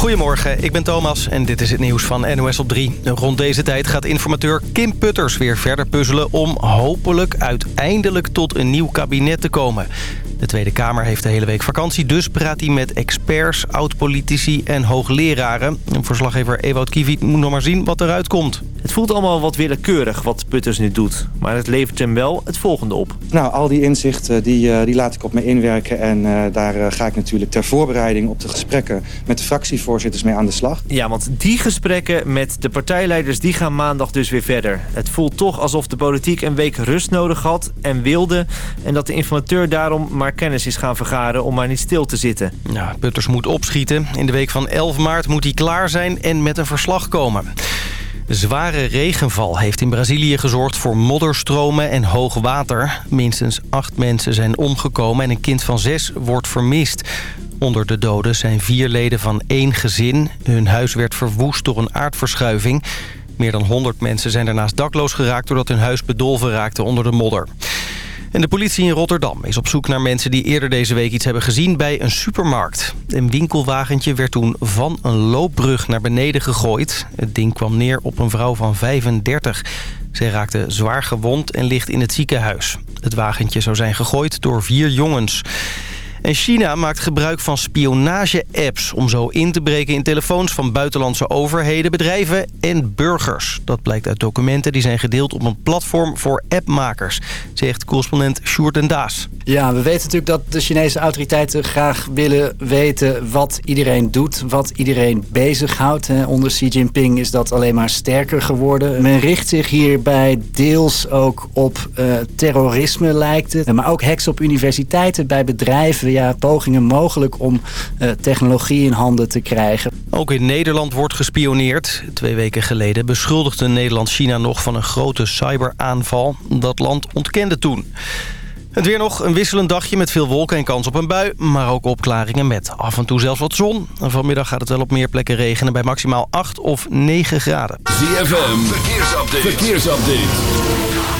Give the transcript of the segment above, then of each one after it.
Goedemorgen, ik ben Thomas en dit is het nieuws van NOS op 3. Rond deze tijd gaat informateur Kim Putters weer verder puzzelen... om hopelijk uiteindelijk tot een nieuw kabinet te komen. De Tweede Kamer heeft de hele week vakantie, dus praat hij met experts, oud-politici en hoogleraren. Verslaggever Ewout Kiviet moet nog maar zien wat eruit komt. Het voelt allemaal wat willekeurig wat Putters nu doet. Maar het levert hem wel het volgende op. Nou, al die inzichten die, eh, die laat ik op me inwerken. En uh, daar ga ik natuurlijk ter voorbereiding op de gesprekken met de fractievoorzitters mee aan de slag. Ja, want die gesprekken met de partijleiders die gaan maandag dus weer verder. Het voelt toch alsof de politiek een week rust nodig had en wilde. En dat de informateur daarom maar kennis is gaan vergaren om maar niet stil te zitten. Ja, Putters moet opschieten. In de week van 11 maart moet hij klaar zijn en met een verslag komen. Zware regenval heeft in Brazilië gezorgd voor modderstromen en hoog water. Minstens acht mensen zijn omgekomen en een kind van zes wordt vermist. Onder de doden zijn vier leden van één gezin. Hun huis werd verwoest door een aardverschuiving. Meer dan 100 mensen zijn daarnaast dakloos geraakt... doordat hun huis bedolven raakte onder de modder. En de politie in Rotterdam is op zoek naar mensen die eerder deze week iets hebben gezien bij een supermarkt. Een winkelwagentje werd toen van een loopbrug naar beneden gegooid. Het ding kwam neer op een vrouw van 35. Zij raakte zwaar gewond en ligt in het ziekenhuis. Het wagentje zou zijn gegooid door vier jongens. En China maakt gebruik van spionage-apps... om zo in te breken in telefoons van buitenlandse overheden, bedrijven en burgers. Dat blijkt uit documenten die zijn gedeeld op een platform voor appmakers... zegt correspondent Sjoerd en Daas. Ja, we weten natuurlijk dat de Chinese autoriteiten graag willen weten... wat iedereen doet, wat iedereen bezighoudt. Onder Xi Jinping is dat alleen maar sterker geworden. Men richt zich hierbij deels ook op uh, terrorisme, lijkt het. Maar ook hacks op universiteiten, bij bedrijven ja, pogingen mogelijk om uh, technologie in handen te krijgen. Ook in Nederland wordt gespioneerd. Twee weken geleden beschuldigde Nederland China nog van een grote cyberaanval. Dat land ontkende toen. Het weer nog een wisselend dagje met veel wolken en kans op een bui. Maar ook opklaringen met af en toe zelfs wat zon. En vanmiddag gaat het wel op meer plekken regenen bij maximaal 8 of 9 graden. ZFM, verkeersupdate. verkeersupdate.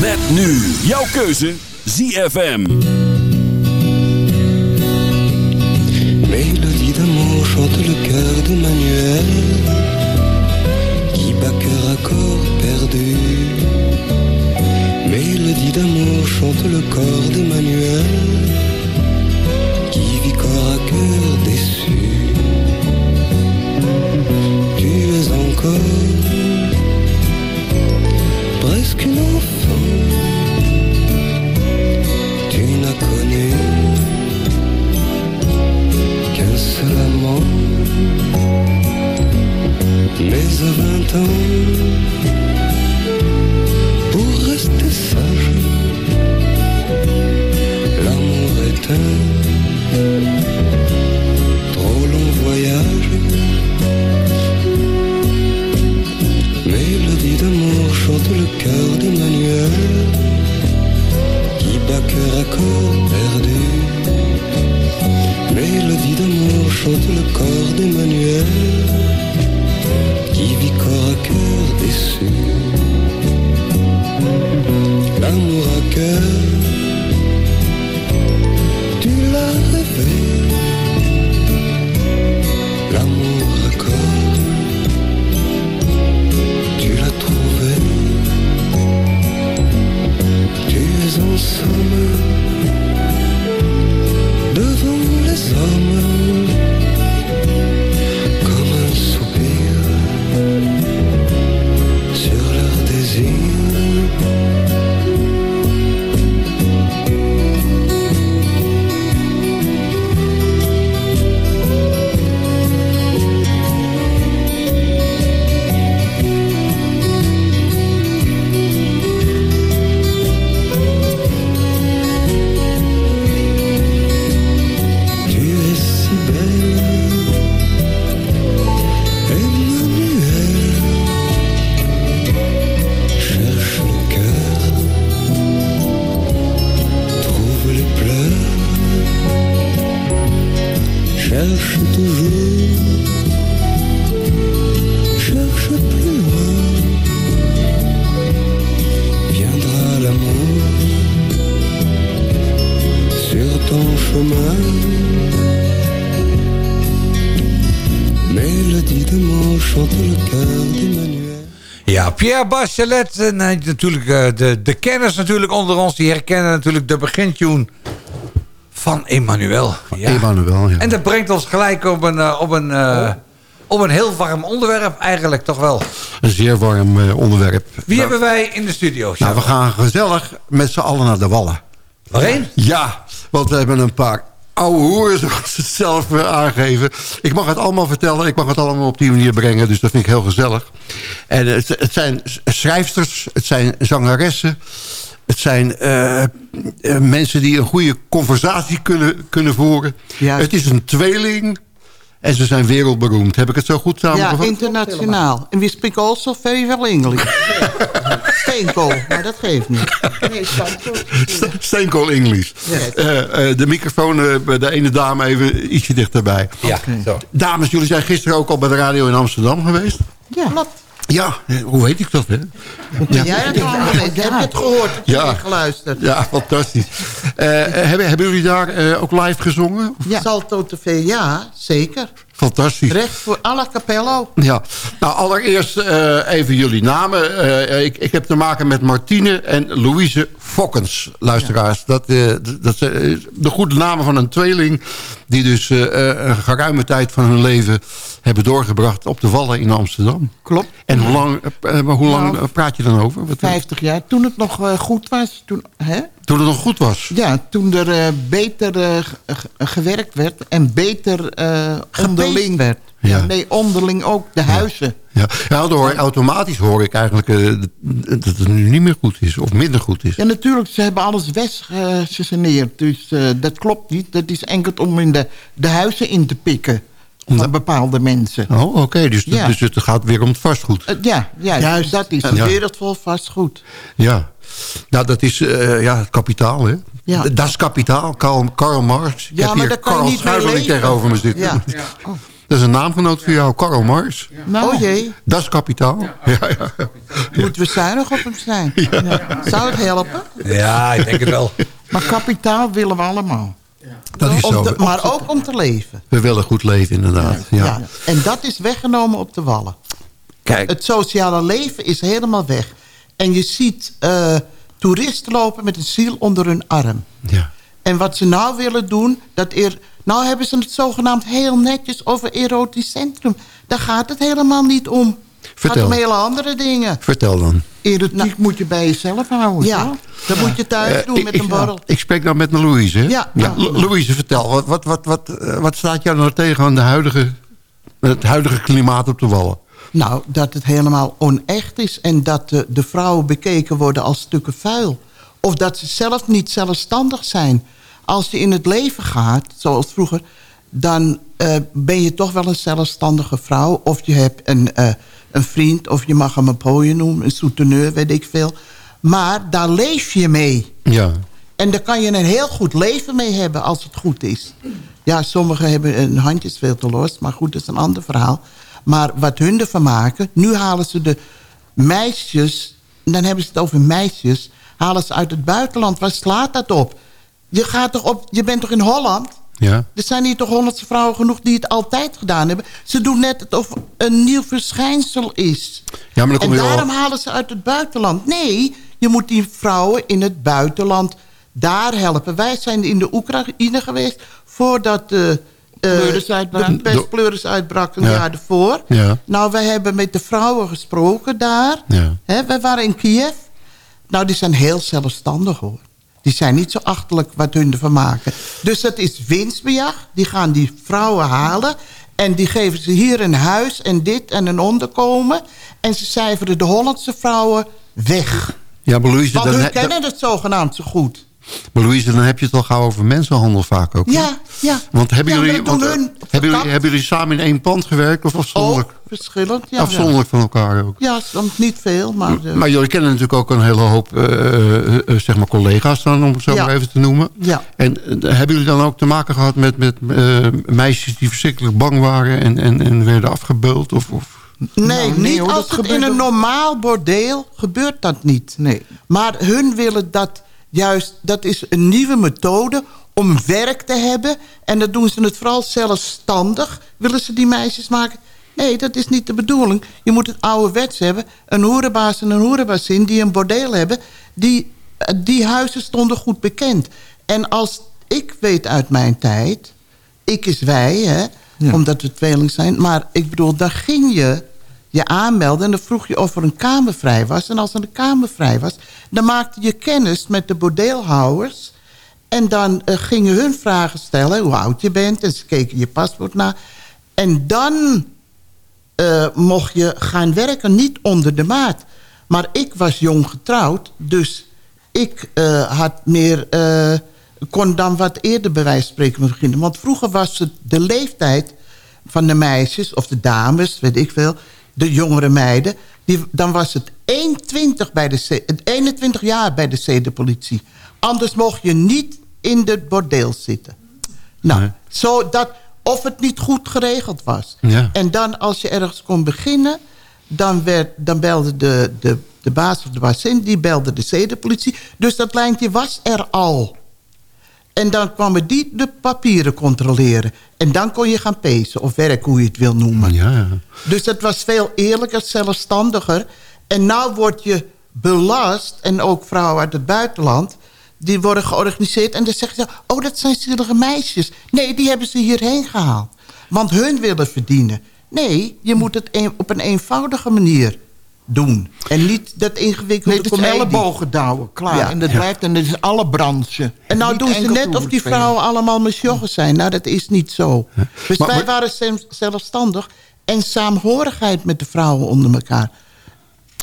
Met nu jouw keuze ZFM. Mélodie d'amour chante le cœur de Manuel Qui bat cœur à corps perdu Mélodie d'amour chante le corps d'Emmanuel Qui vit corps à cœur déçu Tu es encore cherche toujours, cherche plus loin. Viendra l'amour sur ton chemin. De mon chante le cœur d'Emmanuel. Ja, Pierre Bachelet, eh, natuurlijk eh, de, de kenners natuurlijk onder ons, die herkennen natuurlijk de begintune van Emmanuel. Ja. Emmanuel, ja. En dat brengt ons gelijk op een, eh, op, een, eh, op een heel warm onderwerp eigenlijk, toch wel. Een zeer warm eh, onderwerp. Wie hebben wij in de studio? Nou, we gaan gezellig met z'n allen naar de Wallen. Waarheen? Ja, want we hebben een paar oude hoeren, zoals ze het zelf aangeven. Ik mag het allemaal vertellen, ik mag het allemaal op die manier brengen. Dus dat vind ik heel gezellig. En het, het zijn schrijfsters, het zijn zangeressen... Het zijn eh, eh, mensen die een goede conversatie kunnen, kunnen voeren. Juist. Het is een tweeling en ze zijn wereldberoemd. Heb ik het zo goed Ja, samengevat? internationaal. En we speak also very well English. Steenkool, maar dat geeft niet. Nee, Steenkool English. Yes. Eh, eh, de microfoon eh, bij de ene dame even ietsje dichterbij. Ja, zo. Dames, jullie zijn gisteren ook al bij de radio in Amsterdam geweest. Ja, klopt. Ja, hoe weet ik dat, hè? Ja. Jij allemaal geweest. Heb je het gehoord? Heb je Ja. geluisterd? Ja, fantastisch. Eh, hebben, hebben jullie daar eh, ook live gezongen? Ja. Salto TV, ja, zeker. Fantastisch. Recht voor alla capello. Ja, nou allereerst eh, even jullie namen. Eh, ik, ik heb te maken met Martine en Louise Fokkens, luisteraars. Dat, eh, dat zijn de goede namen van een tweeling... die dus een geruime tijd van hun leven hebben doorgebracht... op de Wallen in Amsterdam. Klopt. En hoe lang, hoe lang Nou, praat je dan over? Wat, 50 jaar. Toen het nog goed was. Toen, hè? Toen het nog goed was. Ja, toen er eh, beter eh, ge- ge- gewerkt werd en beter eh onderling werd. Ja. Ja. nee, onderling ook, de huizen. Ja, ja dan hoor, automatisch hoor ik eigenlijk eh, dat het nu niet meer goed is. Of minder goed is. Ja, natuurlijk, ze hebben alles weggesaneerd. Dus eh, dat klopt niet. Dat is enkel om in de, de huizen in te pikken. Van bepaalde mensen. Oh, oké. dus, Ja. dus het gaat weer om het vastgoed. Eh, ja, juist, dat is een Ja. wereld vol vastgoed. Ja. Nou, dat is eh, ja, het kapitaal, hè? Ja. Dat is kapitaal, Karl, Karl Marx. Ik Ja, heb maar hier Karl tegenover me zitten. Ja. Dat is een naamgenoot voor jou, Karl Marx. Nou, oh jee, Dat is kapitaal. Ja, ja. moeten we zuinig op hem zijn. Ja. Zou het helpen? Ja, ik denk het wel. Maar kapitaal willen we allemaal. Dat is zo. te- maar ook om te leven. We willen goed leven, inderdaad. Ja. Ja. En dat is weggenomen op de wallen. Kijk, Het sociale leven is helemaal weg. En je ziet eh, toeristen lopen met een ziel onder hun arm. ja. En wat ze nou willen doen... Dat er, nou hebben ze het zogenaamd heel netjes over erotisch centrum. Daar gaat het helemaal niet om. Het gaat Vertel. om hele andere dingen. vertel dan. Erotiek moet je bij jezelf houden. Ja, dat moet je thuis Eh, doen ik, met ik- een borrel. Ik spreek dan met Louise, hè? Ja. Ja. Lo- Louise, vertel. Wat, wat, wat, wat, eh, wat staat jou nou tegen aan de huidige, het huidige klimaat op de Wallen? Nou, dat het helemaal onecht is... en dat de, de vrouwen bekeken worden als stukken vuil. Of dat ze zelf niet zelfstandig zijn. Als je in het leven gaat, zoals vroeger... dan eh, ben je toch wel een zelfstandige vrouw. Of je hebt een, eh, een vriend, of je mag hem een pooie noemen... een souteneur, weet ik veel. Maar daar leef je mee. Ja. En daar kan je een heel goed leven mee hebben als het goed is. Ja, sommigen hebben hun handjes veel te los, maar goed, dat is een ander verhaal. Maar wat hun ervan maken, nu halen ze de meisjes... en dan hebben ze het over meisjes... halen ze uit het buitenland. Waar slaat dat op? Je, gaat toch op, je bent toch in Holland? Ja. Er zijn hier toch honderdse vrouwen genoeg die het altijd gedaan hebben. Ze doen net alsof een nieuw verschijnsel is. Ja, maar en daarom al... halen ze uit het buitenland. Nee, je moet die vrouwen in het buitenland daar helpen. Wij zijn in de Oekraïne geweest voordat de... Pleuris uitbrak. pestpleuris uitbrak een Ja. jaar ervoor. Ja. Nou, wij hebben met de vrouwen gesproken daar. Ja. Hè, wij waren in Kiev. Nou, die zijn heel zelfstandig hoor. Die zijn niet zo achterlijk wat hun ervan maken. Dus dat is winstbejag. Die gaan die vrouwen halen. En die geven ze hier een huis en dit en een onderkomen. En ze cijferen de Hollandse vrouwen weg. Ja, maar Louise, Want dan, kennen het zogenaamd zo goed. Maar Louise, dan heb je het toch gauw over mensenhandel vaak ook. Ja, ja. Want hebben Ja, jullie, want, eh, hun hebben, jullie, hebben jullie samen in één pand gewerkt of Ook, afzonderlijk? verschillend. Ja, Afzonderlijk van elkaar ook. Ja, soms niet veel, maar... eh, Maar jullie kennen natuurlijk ook een hele hoop eh, zeg maar collega's dan, om het zo Ja. maar even te noemen. Ja. En hebben jullie dan ook te maken gehad met, met eh, meisjes die verschrikkelijk bang waren en, en, en werden afgebeuld? Of, of? Nee, Nou, nee, niet hoor, als dat het gebeurt in een normaal bordeel gebeurt dat niet. Nee. Maar hun willen dat juist, dat is een nieuwe methode om werk te hebben. En dan doen ze het vooral zelfstandig, willen ze die meisjes maken. Nee, dat is niet de bedoeling. Je moet het ouderwets hebben. Een hoerenbaas en een hoerenbaasin die een bordeel hebben... Die, die huizen stonden goed bekend. En als ik weet uit mijn tijd... Ik is wij, hè, Ja. omdat we tweeling zijn. Maar ik bedoel, dan ging je je aanmelden... en dan vroeg je of er een kamer vrij was. En als er een kamer vrij was... dan maakte je kennis met de bordeelhouders... En dan eh, gingen hun vragen stellen, hoe oud je bent. En ze keken je paspoort na. En dan eh, mocht je gaan werken, niet onder de maat. Maar ik was jong getrouwd, dus ik eh, had meer, eh, kon dan wat eerder bij wijze van spreken beginnen. Want vroeger was het de leeftijd van de meisjes, of de dames, weet ik veel... de jongere meiden, die, dan was het 21, bij de, C- 21 jaar bij de zedenpolitie. Anders mocht je niet in het bordeel zitten. Nou, Nee. zo dat, of het niet goed geregeld was. Ja. En dan als je ergens kon beginnen... dan, werd, dan belde de, de, de baas of de bazin, die belde de zedenpolitie. Dus dat lijntje was er al. En dan kwamen die de papieren controleren. En dan kon je gaan pezen of werken, hoe je het wil noemen. Ja. Dus dat was veel eerlijker, zelfstandiger. En nou word je belast, en ook vrouwen uit het buitenland... die worden georganiseerd en dan zeggen ze... oh, dat zijn zielige meisjes. Nee, die hebben ze hierheen gehaald. Want hun willen verdienen. Nee, je moet het een- op een eenvoudige manier doen. En niet dat ingewikkelde Nee, comedie. ellebogen douwen, klaar. Ja. En dat blijft, en dat is alle branche. En nou Niet doen ze net of die vrouwen allemaal mesjoggen zijn. Nou, dat is niet zo. Dus Maar- wij maar- waren zelf- zelfstandig. En saamhorigheid met de vrouwen onder elkaar.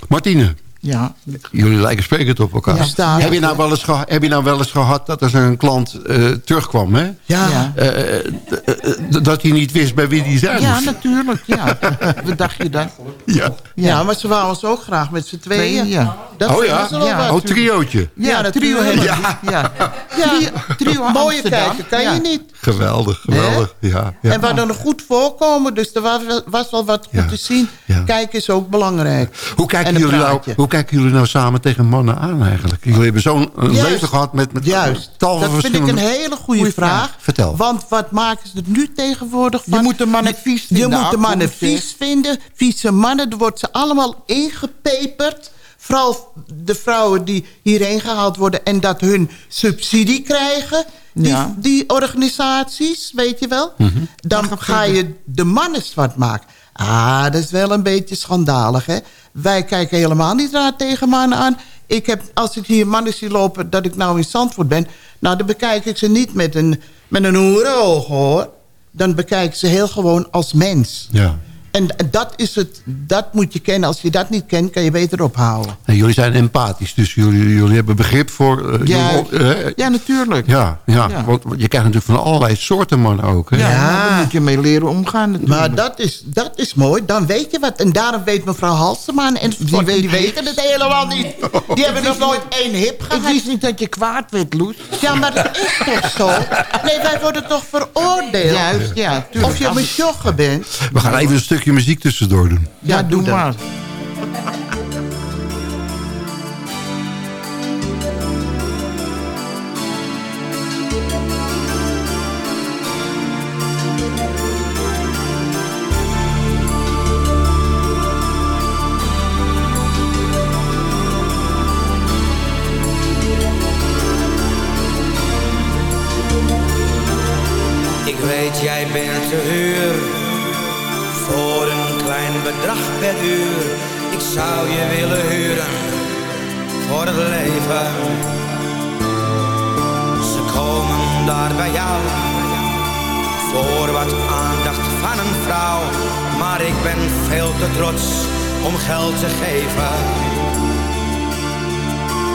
Martine, Ja, jullie lijken sprekend op elkaar. Ja, heb, je nou wel eens heb je nou wel eens gehad dat er zo'n klant eh, terugkwam, hè? Ja, Ja. Eh, eh, dat hij niet wist bij wie die zijn ja natuurlijk. Ja. Wat dacht je dan? Ja. ja. maar ze wouden ons ook graag met z'n tweeën. Ja. Dat Oh ja? Ja. Oh, triootje. Ja, trio. Ja. Ja. Ja. Trio, trio Mooie kijken kan Ja. je niet. Geweldig, geweldig. Ja, ja. En we hadden een goed voorkomen, dus er was wel, was wel wat goed Ja. te zien. Ja. Kijken is ook belangrijk. Hoe kijken, En een jullie nou, hoe kijken jullie nou samen tegen mannen aan eigenlijk? Jullie hebben zo'n een Juist. leven gehad met, met Juist, tal van dat vind ik een hele goede vraag. vraag. Vertel. Want wat maken ze er nu tegenwoordig van? Je moet de mannen vies Je vinden, moet de mannen vies vinden. Vieze mannen, er wordt ze allemaal ingepeperd. Vooral de vrouwen die hierheen gehaald worden... en dat hun subsidie krijgen. Die, Ja. die organisaties, weet je wel. Mhm. Dan ga je de mannen zwart maken. Ah, dat is wel een beetje schandalig, hè. Wij kijken helemaal niet raar tegen mannen aan. Ik heb, als ik hier mannen zie lopen dat ik nou in Zandvoort ben... nou, dan bekijk ik ze niet met een, met een hoerenoog, hoor. Dan bekijk ik ze heel gewoon als mens. Ja. En dat, is het, dat moet je kennen. Als je dat niet kent, kan je beter ophouden. En jullie zijn empathisch, dus jullie, jullie hebben begrip voor... eh, Ja. jullie- eh, Ja, natuurlijk. ja, ja, Ja. want je krijgt natuurlijk van allerlei soorten mannen ook. Hè? Ja, Ja. daar moet je mee leren omgaan natuurlijk. Maar dat is, dat is mooi. Dan weet je wat. En daarom weet mevrouw Halsema en die, weet die weten het helemaal niet. Die hebben nog nooit één hip Ik gehad. wist niet dat je kwaad werd, Loes. Ja, maar dat is toch zo? Nee, wij worden toch veroordeeld? Juist, ja. Tuurlijk. Of je Als- mesjoggen bent. We gaan even een stukje muziek tussendoor doen. Ja, doe maar. Ik weet, jij bedrag per uur. Ik zou je willen huren voor het leven. Ze komen daar bij jou voor wat aandacht van een vrouw. Maar ik ben veel te trots om geld te geven.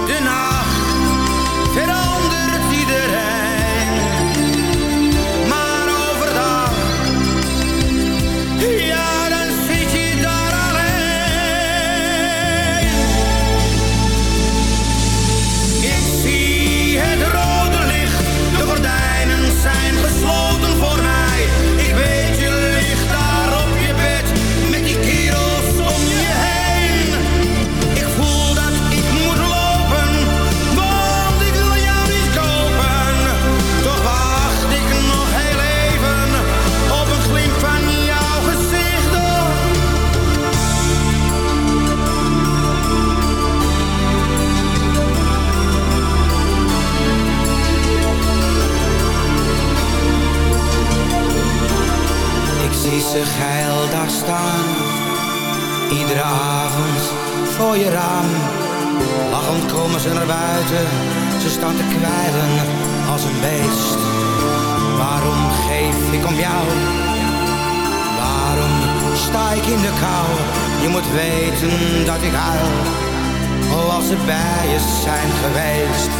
De geil daar staan. Iedere avond voor je raam. Lachend komen ze naar buiten, ze staan te kwijlen als een beest. Waarom geef ik om jou? Waarom sta ik in de kou? Je moet weten dat ik huil, oh als ze bij je zijn geweest.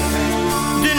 De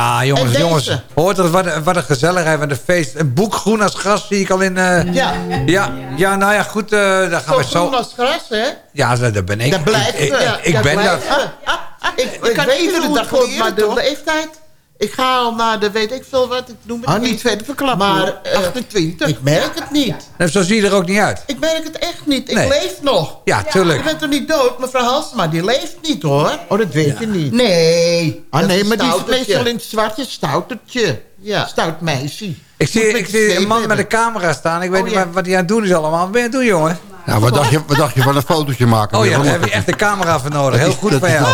Ja, jongens, jongens. Hoort er wat, een- wat een gezelligheid, wat een feest. Een boek groen als gras zie ik al in... eh, Ja. ja. Ja, nou ja, goed, eh daar gaan Zo we zo... groen als gras, hè? Ja, dat, dat ben ik. Dat blijft ik, ik, we. ik Dat ben blijft dat. we. Ik, ik kan weet dag het leren, maar de leeftijd... Ik ga al naar de weet ik veel wat, ik noem het Ah, niet. niet verder verklappen, Maar hoor. eh, 28. ik merk het niet. Nou, zo zie je er ook niet uit. Ik merk het echt niet. Ik Nee. leef nog. Ja, tuurlijk. Je bent toch niet dood? Mevrouw Halsema, die leeft niet, hoor. Oh, dat weet je niet. Nee. Ah, dat nee, maar die is meestal in het zwartje stoutertje. Ja. Stout meisje. Ik zie, ik zie een man met een camera staan. Ik weet Oh, niet ja. wat, hij aan het doen is allemaal. Wat ben je aan het doen, jongen? Nou, wat dacht je, wat dacht je van een fotootje maken? Oh ja, daar heb je echt een camera voor nodig. Heel goed is- jou.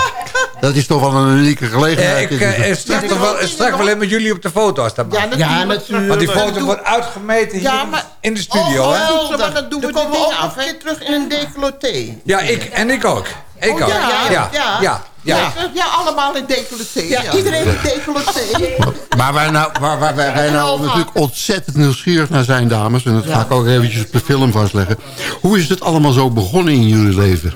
Dat is toch wel een unieke Eh, gelegenheid. ik is het. eh, eh, straks, wel, straks wel even met jullie op de foto als dat mag. Ja, natuurlijk. Ja, natuurlijk. Want die Dat foto wordt uitgemeten hier Ja, maar- in de studio, Oh, hè? geweldig. Maar dan doen we Dan komen de we dingen ook af, een terug in een decolleté. Ja, ik en ik ook. Ik Oh, ook. ja, ja, ja, ja. ja, ja. Ja, allemaal in decolleté. Ja, Ja, iedereen in decolleté. Maar wij nou, waar, waar, wij wij nou natuurlijk ontzettend nieuwsgierig naar zijn, dames. En dat ga ik ook eventjes op de film vastleggen. Hoe is het allemaal zo begonnen in jullie leven?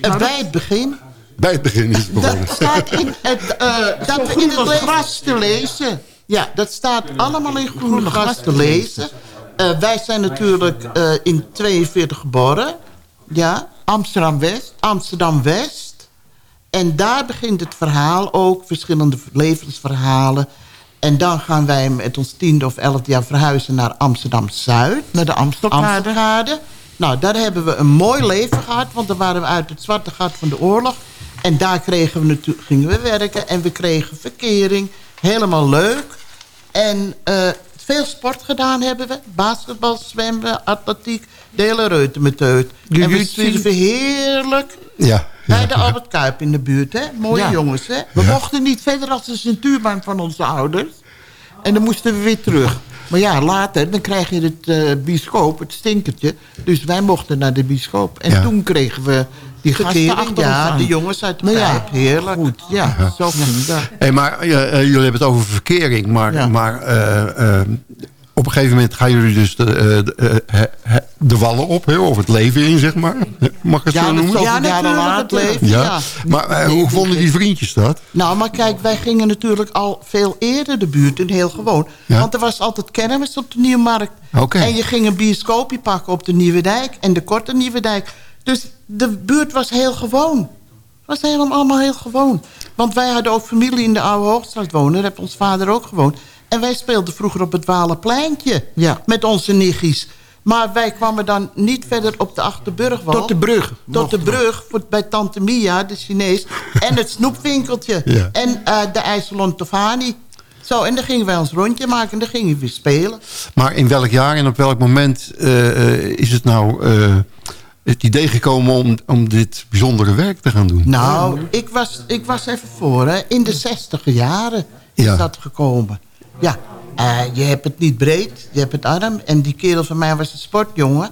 En bij het begin, Bij het begin is het begonnen. dat staat in het, eh dat we in het gras te lezen. Ja, dat staat allemaal in groene gras te lezen. Eh, wij zijn natuurlijk eh, in 42 geboren. Ja, Amsterdam-West. Amsterdam-West. En daar begint het verhaal ook. Verschillende levensverhalen. En dan gaan wij met ons tiende of elfde jaar verhuizen naar Amsterdam-Zuid. Naar de Amstelkade. Nou, daar hebben we een mooi leven gehad. Want dan waren we uit het zwarte gat van de oorlog. En daar kregen we gingen we werken. En we kregen verkering. Helemaal leuk. En eh, veel sport gedaan hebben we. Basketbal, zwemmen, atletiek. De hele reutemeteut. En we zwierven heerlijk Ja. bij de Albert Kuip in de buurt, hè? Mooie Ja. jongens, hè? We mochten niet verder als de centuurbaan van onze ouders. En dan moesten we weer terug. Maar ja, later, dan krijg je het bioscoop, het stinkertje. Dus wij mochten naar de bioscoop. En toen kregen we die gasten ja, de jongens uit de Nou ja, pijp. Heerlijk. Goed, ja, zo dat. Hey, maar eh, eh, jullie hebben het over verkering. Maar, Ja. maar eh, op een gegeven moment gaan jullie dus de, de, he- he- de wallen op. Of het leven in, zeg maar. Mag ik het Ja, zo noemen? Ja, jaren later natuurlijk. leven, Ja. ja. Maar hoe vonden die vriendjes dat? Nou, maar kijk, wij gingen natuurlijk al veel eerder de buurt in, heel gewoon. Ja. Want er was altijd kermis op de Nieuwmarkt. Oké. En je ging een bioscoopje pakken op de Nieuwe Dijk en de Korte Nieuwe Dijk. Dus de buurt was heel gewoon. Het was helemaal allemaal heel gewoon. Want wij hadden ook familie in de Oude Hoogstraat wonen. Daar heeft ons vader ook gewoond. En wij speelden vroeger op het Walenpleintje. Ja. Met onze niggies. Maar wij kwamen dan niet verder op de Achterburgwal. Tot de brug. Tot de brug voor, bij Tante Mia, de Chinees. En het snoepwinkeltje. Ja. En eh, de IJsselon Tofani. Zo, en dan gingen wij ons rondje maken en dan gingen we weer spelen. Maar in welk jaar en op welk moment eh, eh, is het nou... het idee gekomen om, om dit bijzondere werk te gaan doen? Nou, ik was, ik was even voor, hè. In de zestiger jaren is Ja. dat gekomen. Ja, eh, je hebt het niet breed, je hebt het arm. En die kerel van mij was een sportjongen.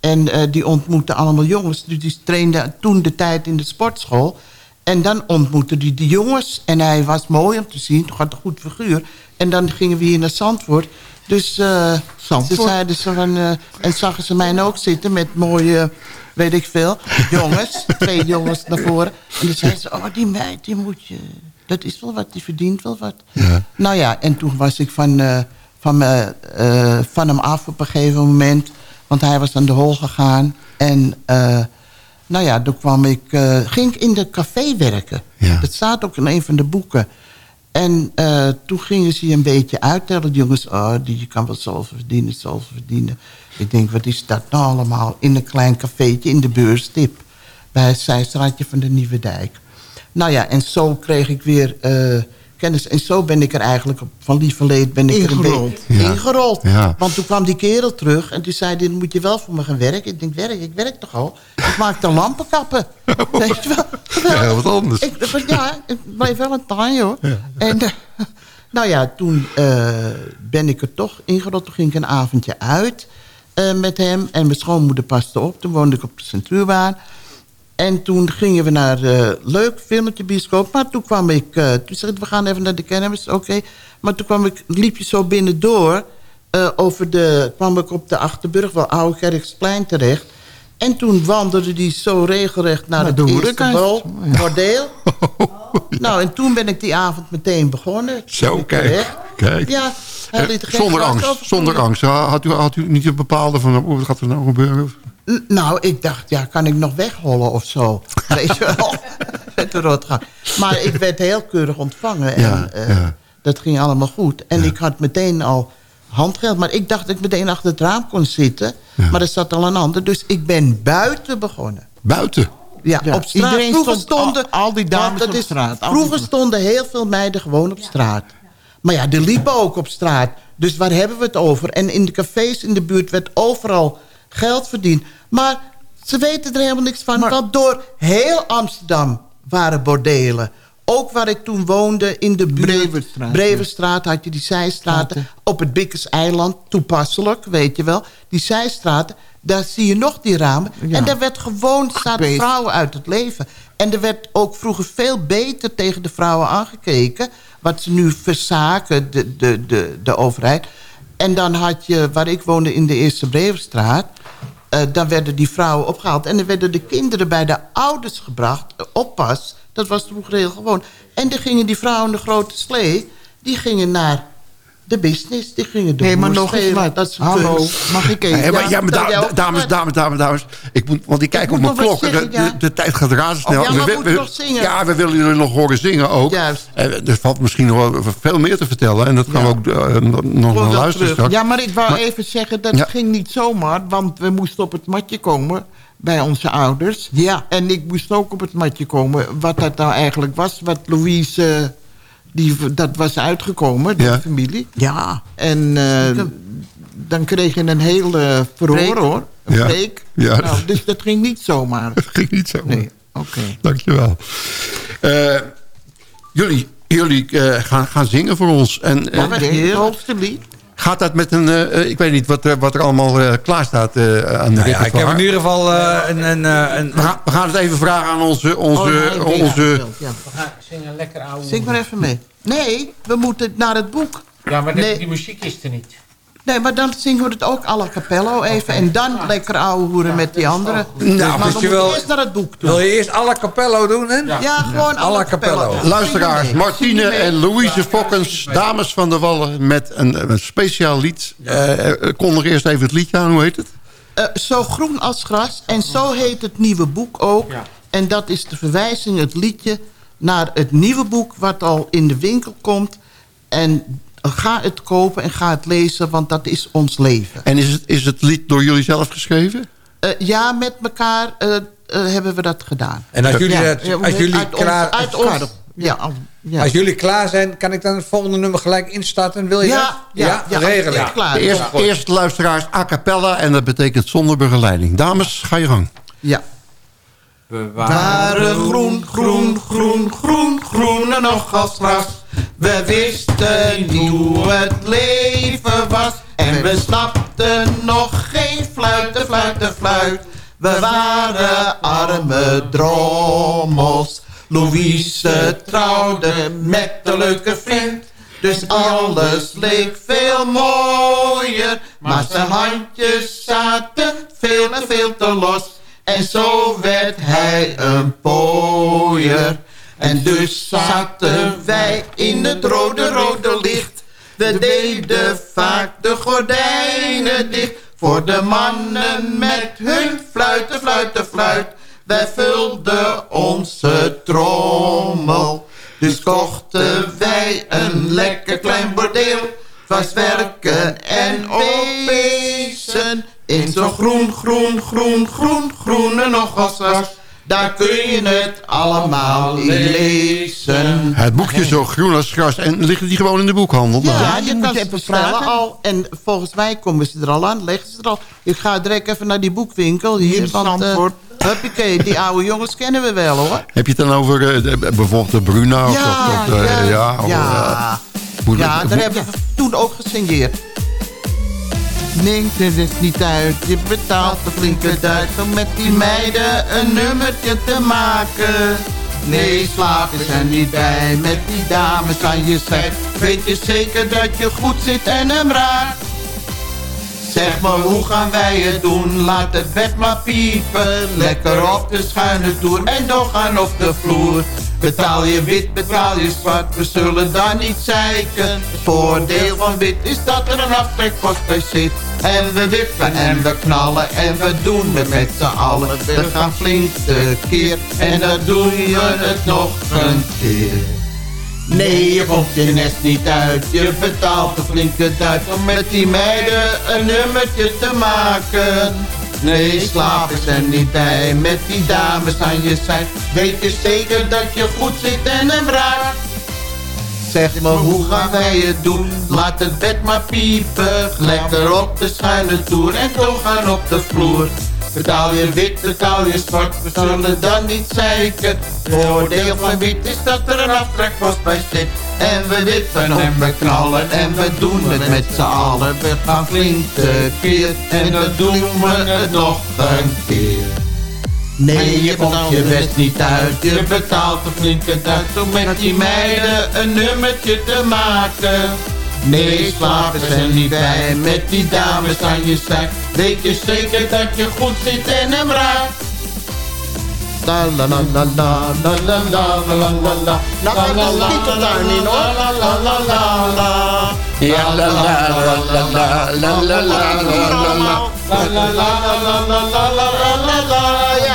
En eh, die ontmoette allemaal jongens. Dus die trainde toen de tijd in de sportschool. En dan ontmoette hij die jongens. En hij was mooi om te zien. Had een goed figuur. En dan gingen we hier naar Zandvoort. Dus eh, ze zeiden ze van... eh, en zagen ze mij ook zitten met mooie... Weet ik veel. Jongens. twee jongens naar voren. En dan zeiden ze... Oh, die meid, die moet je... Dat is wel wat, die verdient wel wat. Nou ja, en toen was ik van, eh, van, eh, van hem af op een gegeven moment. Want hij was aan de hol gegaan. En eh, nou ja, toen kwam ik, eh, ging ik in de café werken. Dat staat ook in een van de boeken. En eh, toen gingen ze een beetje uittellen. Jongens, oh, je kan wel zoveel verdienen, zoveel verdienen. Ik denk, wat is dat nou allemaal? In een klein cafeetje in de beurstip. Bij het zijstraatje van de Nieuwe Dijk. Nou ja, en zo kreeg ik weer eh, kennis. En zo ben ik er eigenlijk van lieverleed ben ik er Ingerold. een beetje Ja. ingerold. Ja. Want toen kwam die kerel terug en toen zei hij, dan moet je wel voor me gaan werken. Ik denk, werk, ik werk toch al? Ik maakte lampenkappen. Weet je wel? Ja, wat anders. Ik, ja, ik bleef wel een taai hoor. En, eh, nou ja, toen eh, ben ik er toch ingerold. Toen ging ik een avondje uit eh, met hem. En mijn schoonmoeder paste op. Toen woonde ik op de Centruurbaan. En toen gingen we naar een leuk filmpje bioscoop. Maar toen kwam ik... eh, toen zei we gaan even naar de kermis. Oké. Maar toen kwam ik, liep je zo binnendoor. eh over de, kwam ik op de Achterburg, wel Oude Kerksplein terecht. En toen wandelde die zo regelrecht naar Naar het de eerste bal, bordeel. nou, en toen ben ik die avond meteen begonnen. Zo, kijk. terecht. kijk. Ja, Eh, zonder angst, zonder angst. Had u, had u niet een bepaalde van, oh, wat gaat er nou gebeuren? Nou, ik dacht, ja, kan ik nog weghollen of zo? Weet je wel, met de rotgang. Maar ik werd heel keurig ontvangen. Ja, en eh, ja. dat ging allemaal goed. En ik had meteen al handgeld. Maar ik dacht dat ik meteen achter het raam kon zitten. Maar er zat al een ander. Dus ik ben buiten begonnen. Buiten? Ja, Ja, op straat. iedereen vroeger stond- stonden, al- al die dames op is- straat, Vroeger die- stonden heel veel meiden gewoon op straat. Maar ja, die liepen ook op straat. Dus waar hebben we het over? En in de cafés in de buurt werd overal geld verdiend. Maar ze weten er helemaal niks van. want door heel Amsterdam waren bordelen. Ook waar ik toen woonde in de. Breverstraat, Breverstraat had je die zijstraten. Op het Bikkers eiland, toepasselijk, weet je wel. Die zijstraten, daar zie je nog die ramen. Ja. En daar werd gewoon, zaten vrouwen uit het leven. En er werd ook vroeger veel beter tegen de vrouwen aangekeken. Wat ze nu verzaken, de, de, de, de overheid. En dan had je, waar ik woonde in de Eerste Breverstraat... eh, dan werden die vrouwen opgehaald. En dan werden de kinderen bij de ouders gebracht. eh, oppas, dat was vroeger heel gewoon. En dan gingen die vrouwen de grote slee... die gingen naar de business, die gingen de Nee, maar nog eens wat. Dat soort Hallo, mag ik even? Ja, maar, ja, da- dames, dames, dames, dames. Ik moet, want ik kijk Ik op mijn klok. zeggen, de, ja. de, de tijd gaat razend Oh, snel. ja, we, we- nog zingen? Ja, we willen jullie nog horen zingen ook. Juist. En er valt misschien nog wel veel meer te vertellen. En dat gaan Ja. we ook eh, nog nog naar luisteren terug. straks. Ja, maar ik wou Maar- even zeggen, dat Ja. ging niet zomaar. Want we moesten op het matje komen bij onze ouders. Ja. En ik moest ook op het matje komen wat dat nou eigenlijk was. Wat Louise, eh, die, dat was uitgekomen, de Ja. familie. Ja. En eh, dan kreeg je een heel eh, verhoor hoor. Een Ja. preek. Ja. Nou, dus dat ging niet zomaar. Dat ging niet zo. Nee, oké. Dankjewel. Eh jullie jullie eh, gaan, gaan zingen voor ons. En, eh, Mag ik het hoogste lied? Gaat dat met een... eh, eh, ik weet niet wat, er- wat er allemaal eh, klaar staat eh, aan de Nou ja, ik heb in ieder geval eh, een... een, eh, een We gaan, we gaan het even vragen aan onze... onze, Oh, nee, onze ja, ja. Zingen lekker oude. Zing maar even mee. Nee, we moeten naar het boek. Ja, maar Nee. die muziek is er niet. Nee, maar dan zingen we het ook alla cappello even. En dan lekker ouwe hoeren met die anderen. Nou, maar moet we je wel- eerst naar het boek toe. Wil je eerst alle capello doen, hè? Ja, gewoon Alla alla cappello. cappello. Luisteraars. Martine en Louise Fokkens, dames van de Wallen... met een, een speciaal lied. Eh eh, kondig eerst even het liedje aan, hoe heet het? Eh, zo groen als gras. En zo heet het nieuwe boek ook. En dat is de verwijzing, het liedje... naar het nieuwe boek wat al in de winkel komt. En ga het kopen en ga het lezen, want dat is ons leven. En is het, is het lied door jullie zelf geschreven? Eh, ja, met elkaar eh, eh, hebben we dat gedaan. En als jullie, Ja, dat- ja, als jullie uit ons- klaar... uit ons- ja. Ja. Als jullie klaar zijn, kan ik dan het volgende nummer gelijk instarten? Wil je Ja, dat? ja, ja, regelen. Eerst, eerst luisteraars a cappella en dat betekent zonder begeleiding. Dames, ga je gang. Ja. We waren groen, groen, groen, groen, groen en nog als gras. We wisten niet hoe het leven was. En we snapten nog geen fluiten, fluiten, fluit. We waren arme drommels. Louise trouwde met een leuke vriend. Dus alles leek veel mooier. Maar zijn handjes zaten veel en veel te los. En zo werd hij een pooier. En dus zaten wij in het rode, rode licht. We deden vaak de gordijnen dicht. Voor de mannen met hun fluiten, fluiten, fluit. Wij vulden onze trommel. Dus kochten wij een lekker klein bordeel. Was werken en opeisen. In zo'n groen, groen, groen, groen, groen en nog als gras. Daar kun je het allemaal in lezen. Het boekje zo groen als gras. En liggen die gewoon in de boekhandel? Ja, Nou, je kan ze bestellen al. En volgens mij komen ze er al aan, leggen ze er al. Ik ga direct even naar die boekwinkel hier. Want, uh, huppakee, die oude jongens kennen we wel hoor. Heb je het dan over eh, de- bijvoorbeeld de Bruna? Of, Ja, of, of, eh, ja, ja, ja. eh, moet- Ja, daar hebben we toen ook gesigneerd. Neemt er dus niet uit, je betaalt de flinke duit om met die meiden een nummertje te maken. Nee, is er niet bij, met die dames aan je zij. Weet je zeker dat je goed zit en hem raakt? Zeg maar, hoe gaan wij het doen? Laat het bed maar piepen. Lekker op de schuine toer en doorgaan op de vloer. Betaal je wit, betaal je zwart, we zullen daar niet zeiken. Het voordeel van wit is dat er een aftrekpost bij zit. En we wippen en we knallen en we doen het met z'n allen. We gaan flink keer en dan doen we het nog een keer. Nee, je komt je nest niet uit. Je betaalt de flinke duit om met die meiden een nummertje te maken. Nee, slaap is er niet bij. Met die dames aan je zij. Weet je zeker dat je goed zit en hem raakt? Zeg maar, hoe gaan wij het doen? Laat het bed maar piepen. Lekker op de schuine toer en doorgaan op de vloer. Betaal je wit, betaal je zwart, we zullen dan niet zeiken. Voordeel van wit is dat er een aftrekpost bij zit. En we wippen en we knallen en we doen het met z'n allen. We gaan flink keer en dan doen we het nog een keer. Nee, je komt je best niet uit. Je betaalt de flinke duit om met die meiden een nummertje te maken. Nee, is er niet bij. Met die dames aan je zij. Weet je zeker dat je goed zit en hem raakt. La la la la la la la la la la la Nou gaat de Spiegeltuin in hoor. La la la la la Ja la la la la la la la la la la la La la la la la la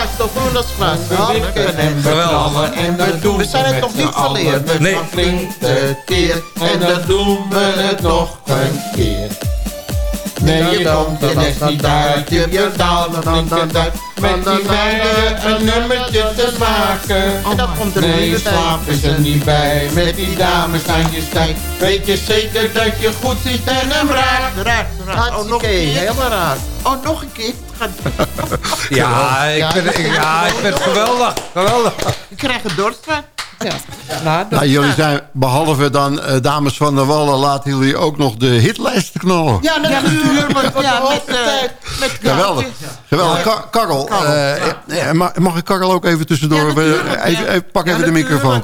Magnetofoon, dat kunnen hem Geweldig. En we doen het. we zijn het nog niet verleerd. Nee. Een eh, flinke keer en dan doen we het nog een keer. Nee, je komt er net niet uit, je de flinke duit. Met die meiden een nummertje te maken. En dan komt er nee, slaap is er niet bij, met die dames aan je stijl. Weet je zeker dat je goed zit en hem raakt? Raakt, raakt. Oh, nog een keer, helemaal raakt. Oh, nog een keer. Ja, ik vind, ik, ja, ik vind het geweldig. Geweldig. Ik krijg een dorst Ja. Nou, dat- Nou, jullie zijn, behalve dan eh, Dames van der Wallen... laten jullie ook nog de hitlijsten knallen. Ja, natuurlijk. Ja, met, eh, met Geweldig. Geweldig. Kar- Karel, eh, ma- mag ik Karel ook even tussendoor? Even, even- pak even de microfoon.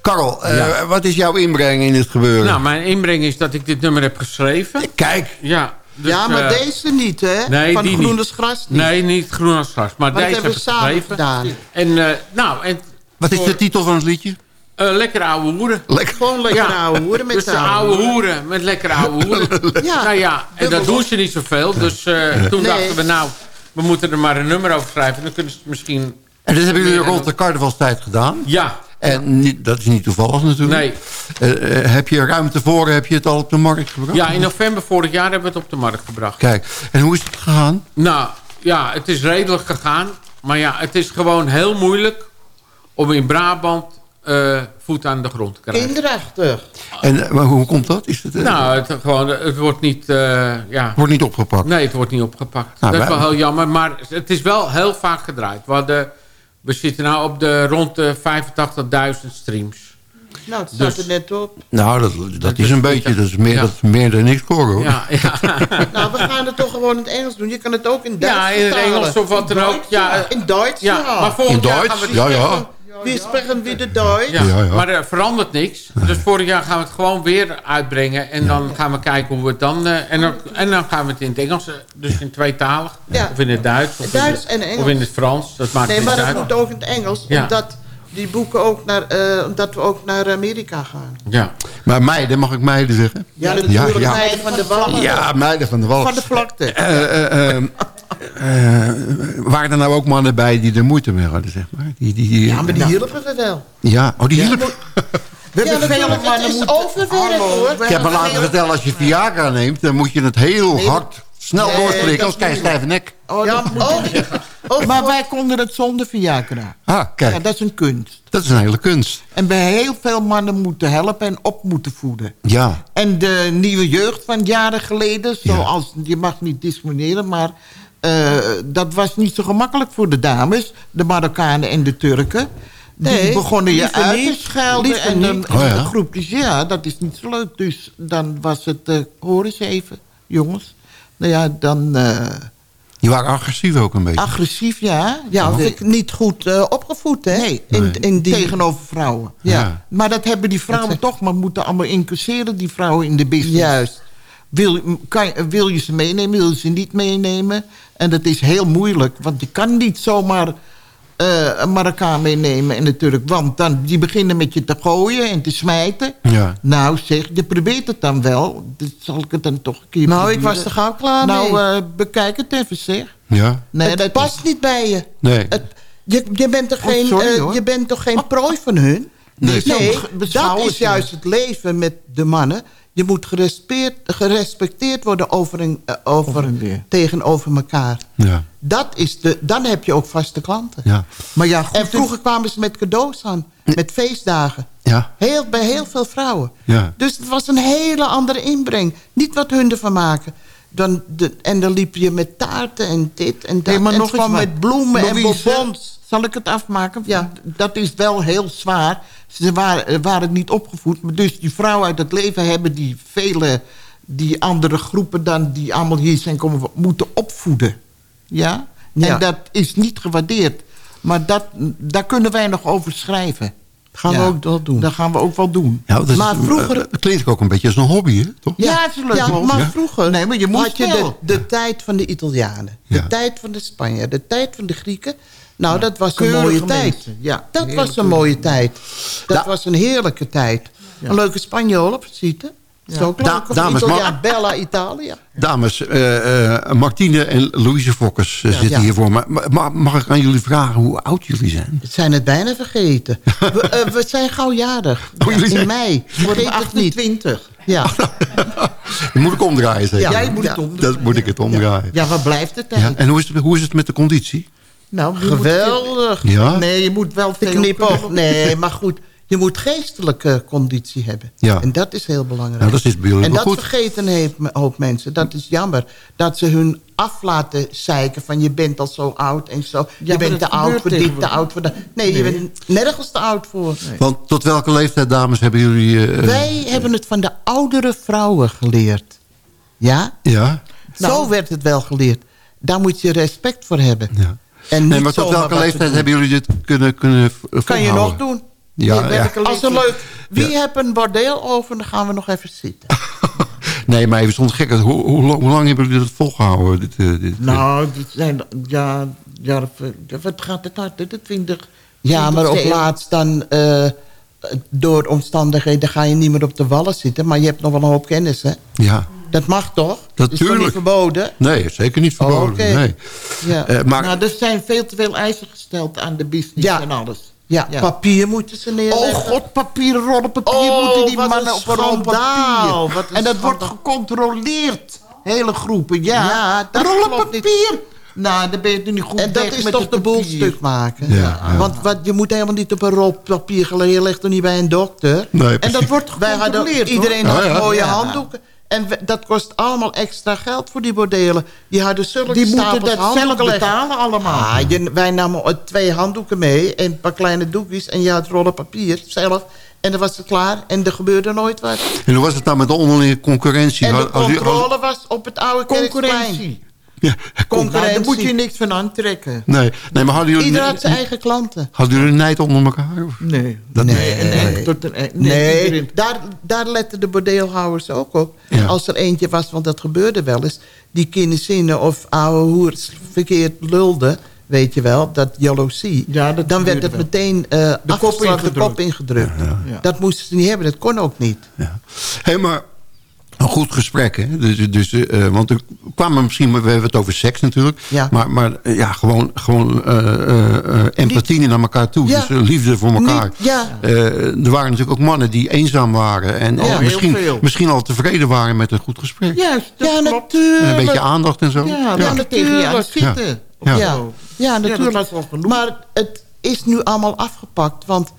Karel, eh, Ja. wat is jouw inbreng in dit gebeuren? Nou, mijn inbreng is dat ik dit nummer heb geschreven. Kijk. Ja, dus, ja, maar deze niet, hè? Nee, Van die Groen niet. als Gras niet. Nee, niet groen als gras. Maar deze hebben heb we samen geschreven. gedaan? En, eh, nou, en Wat is de titel van het liedje? eh, lekker ouwe hoeren. Lekker. Gewoon lekker Ja. ouwe hoeren met Dus de ouwe hoeren. hoeren met lekker ouwe hoeren. Ja, nou ja, en dat doen ze niet zoveel. Dus eh, toen Nee. dachten we, nou, we moeten er maar een nummer over schrijven. Dan kunnen ze het misschien... En dit hebben jullie rond de carnavalstijd gedaan? Ja, En niet, dat is niet toevallig natuurlijk. nee. Eh, eh, heb je ruim tevoren heb je het al op de markt gebracht? Ja, in november vorig jaar hebben we het op de markt gebracht. Kijk, en hoe is het gegaan? Nou, ja, het is redelijk gegaan. Maar ja, het is gewoon heel moeilijk om in Brabant eh, voet aan de grond krijgen. Kinderachtig. En eh, maar hoe komt dat? Is het, eh, Nou, het, gewoon, het wordt niet... eh, ja. wordt niet opgepakt? Nee, het wordt niet opgepakt. Nou, dat is wij- wel heel jammer. Maar het is wel heel vaak gedraaid. We, hadden, we zitten nu op de rond de 85.000 streams. Nou, het staat Dus- er net op. Nou, dat, dat is een beetje. Dat is meer, Ja. dat is meer dan niks scoren, hoor. Ja, ja. Nou, we gaan het toch gewoon in het Engels doen. Je kan het ook in Duits Ja, in het. Engels of wat dan ook. Ja, In Duits, ja. ja. Maar volgend In jaar Duits? gaan we Ja, ja. We spreken weer Duits. Ja, Ja, ja. maar er verandert niks. Dus vorig jaar gaan we het gewoon weer uitbrengen. En dan gaan we kijken hoe we het dan... eh, en, dan en dan gaan we het in het Engels, eh, dus in tweetalig. Ja. Of in het Duits. Of, Duits in, en of in het Frans. Dat maakt Nee, niet maar dat uit. moet ook in het Engels. Ja. Omdat die boeken ook naar, eh, omdat we ook naar Amerika gaan. Ja. Maar meiden, mag ik meiden zeggen? Ja, natuurlijk. ja. Meiden van de Wallen. Ja, meiden van de wal. Van de vlakte. Eh, eh, eh, waren er nou ook mannen bij die er moeite mee hadden, zeg maar? Die, die, die, Ja, maar die hielpen we wel. Ja, oh, die hielpen. We Ja, hebben veel mannen het is moeten... overwerk, hoor. Ik heb me laten vertellen, als je Viagra neemt... dan moet je het heel Nee, hard, snel nee, als krijg je stijve nek. Oh, Ja, dat moet oh. je zeggen. Oh, maar wij konden het zonder Viagra. Ah, kijk, Ja, dat is een kunst. dat is een hele kunst. En bij heel veel mannen moeten helpen en op moeten voeden. Ja, En de nieuwe jeugd van jaren geleden, zoals, je mag niet discrimineren, maar eh, dat was niet zo gemakkelijk voor de dames, de Marokkanen en de Turken. Die Nee, begonnen je uit te schelden en dan. Oh ja. de groepjes, ja, dat is niet zo leuk. Dus dan was het, eh hoor eens even, jongens. Nou ja, dan eh, die waren agressief ook een beetje. agressief, ja. Ja, Oh. ik niet goed eh, opgevoed, hè? Nee, In, in die... tegenover vrouwen. Ja. Ja. Maar dat hebben die vrouwen toch maar moeten allemaal incasseren, die vrouwen in de business. Juist. Wil, kan, wil je ze meenemen, wil je ze niet meenemen? En dat is heel moeilijk, want je kan niet zomaar eh, een Marokkaan meenemen en natuurlijk, want dan, die beginnen met je te gooien en te smijten. Ja. Nou zeg, je probeert het dan wel, dus zal ik het dan toch een keer Nou, ik was er gauw klaar Nou, mee. eh, bekijk het even zeg. Ja, Nee, het dat past niet bij je. nee. Het, je, je, bent toch Oh, geen, sorry, eh, je bent toch geen prooi van hun? Nee, nee dat is juist het leven met de mannen. Je moet gerespecteerd, gerespecteerd worden over een, eh, over, tegenover elkaar. Ja, Dat is de, dan heb je ook vaste klanten. ja, Maar ja, goed, En vroeger kwamen ze met cadeaus aan. Met feestdagen. ja, Heel, bij heel veel vrouwen. ja. Dus het was een hele andere inbreng. Niet wat hun ervan maken. Dan de, en dan liep je met taarten en dit en dat. Nee, maar en nog gewoon met bloemen Louise, en bonbons. Zal ik het afmaken? Ja. Dat is wel heel zwaar. Ze waren, waren niet opgevoed. Maar dus die vrouwen uit het leven hebben die vele... die andere groepen dan die allemaal hier zijn komen... moeten opvoeden. Ja? Ja. En dat is niet gewaardeerd. Maar dat, daar kunnen wij nog over schrijven. Gaan Ja. we ook wel doen. Dat gaan we ook wel doen. ja dat is- Maar vroeger- eh, Het klinkt ook een beetje als een hobby, hè? toch? Ja, het is leuk. Ja, maar Ja. vroeger Nee, maar je moest had je de, wel. de tijd van de Italianen. De Ja. tijd van de Spanjaarden. De tijd van de Grieken. Nou, dat was een mooie tijd. Ja, dat was een mooie tijd. Dat Da- was een heerlijke tijd. Een leuke Spanjool op ook leuk. Da- Of dames, Italiaan, Bella Italia. Dames, eh, eh, Martine en Louise Fokkers eh, zitten Ja. hier voor me. Ma- ma- Mag ik aan jullie vragen hoe oud jullie zijn? We zijn het bijna vergeten. we, we zijn gauw jarig. Oh, jullie zijn- In mei. Vergeet het niet. 28. Ja. Dat moet ik omdraaien, zeker? Ja, Jij moet het Ja. omdraaien. Dat moet ik het omdraaien. Ja, wat blijft? Ja, En hoe is, het, hoe is het met de conditie? Nou, Geweldig. Moet, Ja? Nee, je moet wel veel kunnen- Nee, maar goed. Je moet geestelijke conditie hebben. Ja. En dat is heel belangrijk. Nou, dat is bij en dat goed. vergeten een heep- hoop mensen. Dat is jammer. Dat ze hun af laten zeiken van je bent al zo oud en zo. je bent te oud voor dit, te oud voor dat. Nee, je bent nergens te oud voor. Want tot welke leeftijd, dames, hebben jullie... eh, Wij hebben het van de oudere vrouwen geleerd. Ja? Ja? zo werd het wel geleerd. Daar moet je respect voor hebben. ja. En Nee, maar tot welke leeftijd hebben jullie dit kunnen, kunnen Kan je nog doen. Ja, ja. Als een leuk... Wie heeft een bordeel over, dan gaan we nog even zitten. Nee, maar even zonder gekheid. Hoe, hoe, lang- hoe lang hebben jullie dat volgehouden? Dit, dit, Nou, dit zijn, ja, ja, wat gaat het hard, hè, de 20... Ja, maar op 20 laatst dan... eh, door omstandigheden ga je niet meer op de wallen zitten. Maar je hebt nog wel een hoop kennis, hè? ja, Dat mag toch? Dat is toch niet verboden? nee, zeker niet verboden. Oh, nee. Ja. Eh, maar Nou, er zijn veel te veel eisen gesteld aan de business Ja. en alles. ja, ja. papier moeten ze neerleggen. Oh god, papieren rollen papier Oh, moeten die mannen op een rol papier. En dat wordt gecontroleerd. Hele groepen, ja. Ja, dat rollen niet. papier. Nou, dan ben je nu niet goed En dat is toch de boel papier. stuk maken. Ja, ja. Want wat, je moet helemaal niet op een rol papier gelegd. Je legt er niet bij een dokter. Nee, En dat wordt Wij hadden, gecontroleerd, iedereen had mooie handdoeken. En we- dat kost allemaal extra geld voor die bordelen. Die hadden zulke Die moeten dat zelf betalen allemaal. Ah, je- wij namen twee handdoeken mee en een paar kleine doekjes. En je had rollen papier zelf. En dan was het klaar en er gebeurde nooit wat. En hoe was het nou met de onderlinge concurrentie? En de controle was op het oude Kerkplein. Concurrentie. Ja, Concurrentie. Nou, daar moet je niks van aantrekken. nee, nee, maar hadden jullie, Ieder had zijn eigen klanten. hadden jullie nijd onder elkaar? Of? Nee. Dat, Nee, een, Nee, iedereen- daar, daar letten de bordeelhouders ook op. Ja. Als er eentje was, want dat gebeurde wel eens... die kinderzinnen of oude hoers verkeerd lulde... weet je wel, dat jaloezie... Ja, dat dan werd het wel. meteen eh De kop de ingedrukt. kop ingedrukt. Ja. Dat moesten ze niet hebben, dat kon ook niet. Ja. Hé, maar een goed gesprek, hè? Dus, dus, eh, want er kwamen misschien, we hebben het over seks natuurlijk, Ja. maar, maar eh, ja, gewoon, gewoon eh, eh, eh, empathie naar elkaar toe. Ja. Dus liefde voor elkaar. Niet- ja. Eh, er waren natuurlijk ook mannen die eenzaam waren en Ja, al heel misschien, misschien al tevreden waren met een goed gesprek. Juist, Ja, klopt. natuurlijk. En een beetje aandacht en zo. Ja, natuurlijk. Ja. Ja, natuurlijk. maar het is nu allemaal afgepakt. Want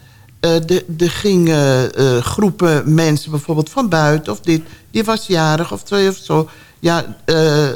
er gingen eh, groepen mensen bijvoorbeeld van buiten... of dit, die was jarig of twee of zo. Ja, eh,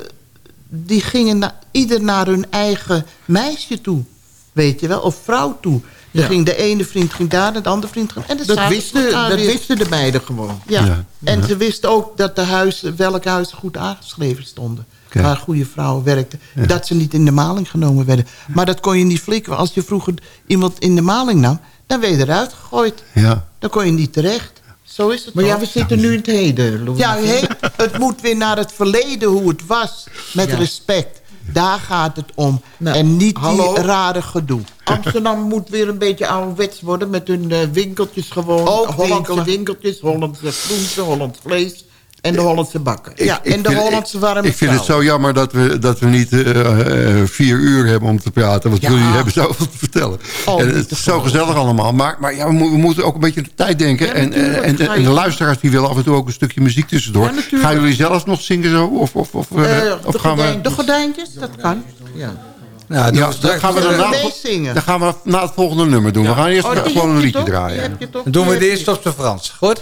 die gingen na, ieder naar hun eigen meisje toe. Weet je wel, of vrouw toe. Ja. ging de ene vriend ging daar, en de andere vriend ging... En Dat, wisten, dat weer. wisten de meiden gewoon. Ja. Ja. En ze wisten ook dat de huizen, welke huizen goed aangeschreven stonden. Waar goede vrouwen werkten. Dat ze niet in de maling genomen werden. Maar dat kon je niet flikken. Als je vroeger iemand in de maling nam, dan werd je eruit gegooid. Ja. Dan kon je niet terecht. Zo is het Maar ja, we zitten nu in het heden, Louis. Ja, he- het moet weer naar het verleden hoe het was. Met Ja. respect. Daar gaat het om. Nou, en niet hallo? die rare gedoe. Amsterdam moet weer een beetje ouderwets worden... met hun eh, winkeltjes gewoon. Ook Hollandse winkelen. winkeltjes, Hollandse groenten, Hollands vlees... en de Hollandse bakken. Ja, en de vind- Hollandse warme Ik vind het zo jammer dat we, dat we niet eh, eh, vier uur hebben om te praten. Want Ja. jullie hebben zoveel te vertellen. Oh, en het is zo gezellig allemaal. Maar, maar ja, we, mo- we moeten ook een beetje de tijd denken. Ja, en, natuurlijk. en, de luisteraars die willen af en toe ook een stukje muziek tussendoor. Ja. Gaan jullie zelf nog zingen zo? Of, of, of, eh, Eh, of de gaan we... De gordijntjes, dat kan. Ja. Nou, Ja, dat gaan we daarna, meezingen? dan gaan we na het volgende nummer doen. We gaan eerst Oh, gewoon een je liedje draaien. dan doen we het eerst op de Frans. Goed?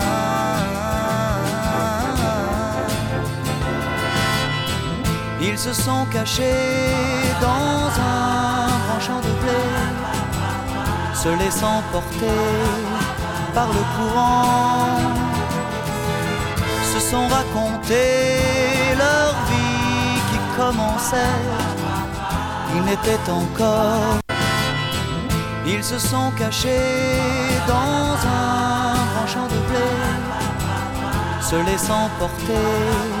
Ils se sont cachés dans un grand champ de blé se laissant porter par le courant, se sont racontés leur vie qui commençait. Ils n'étaient encore, ils se sont cachés dans un grand champ de blé, se laissant porter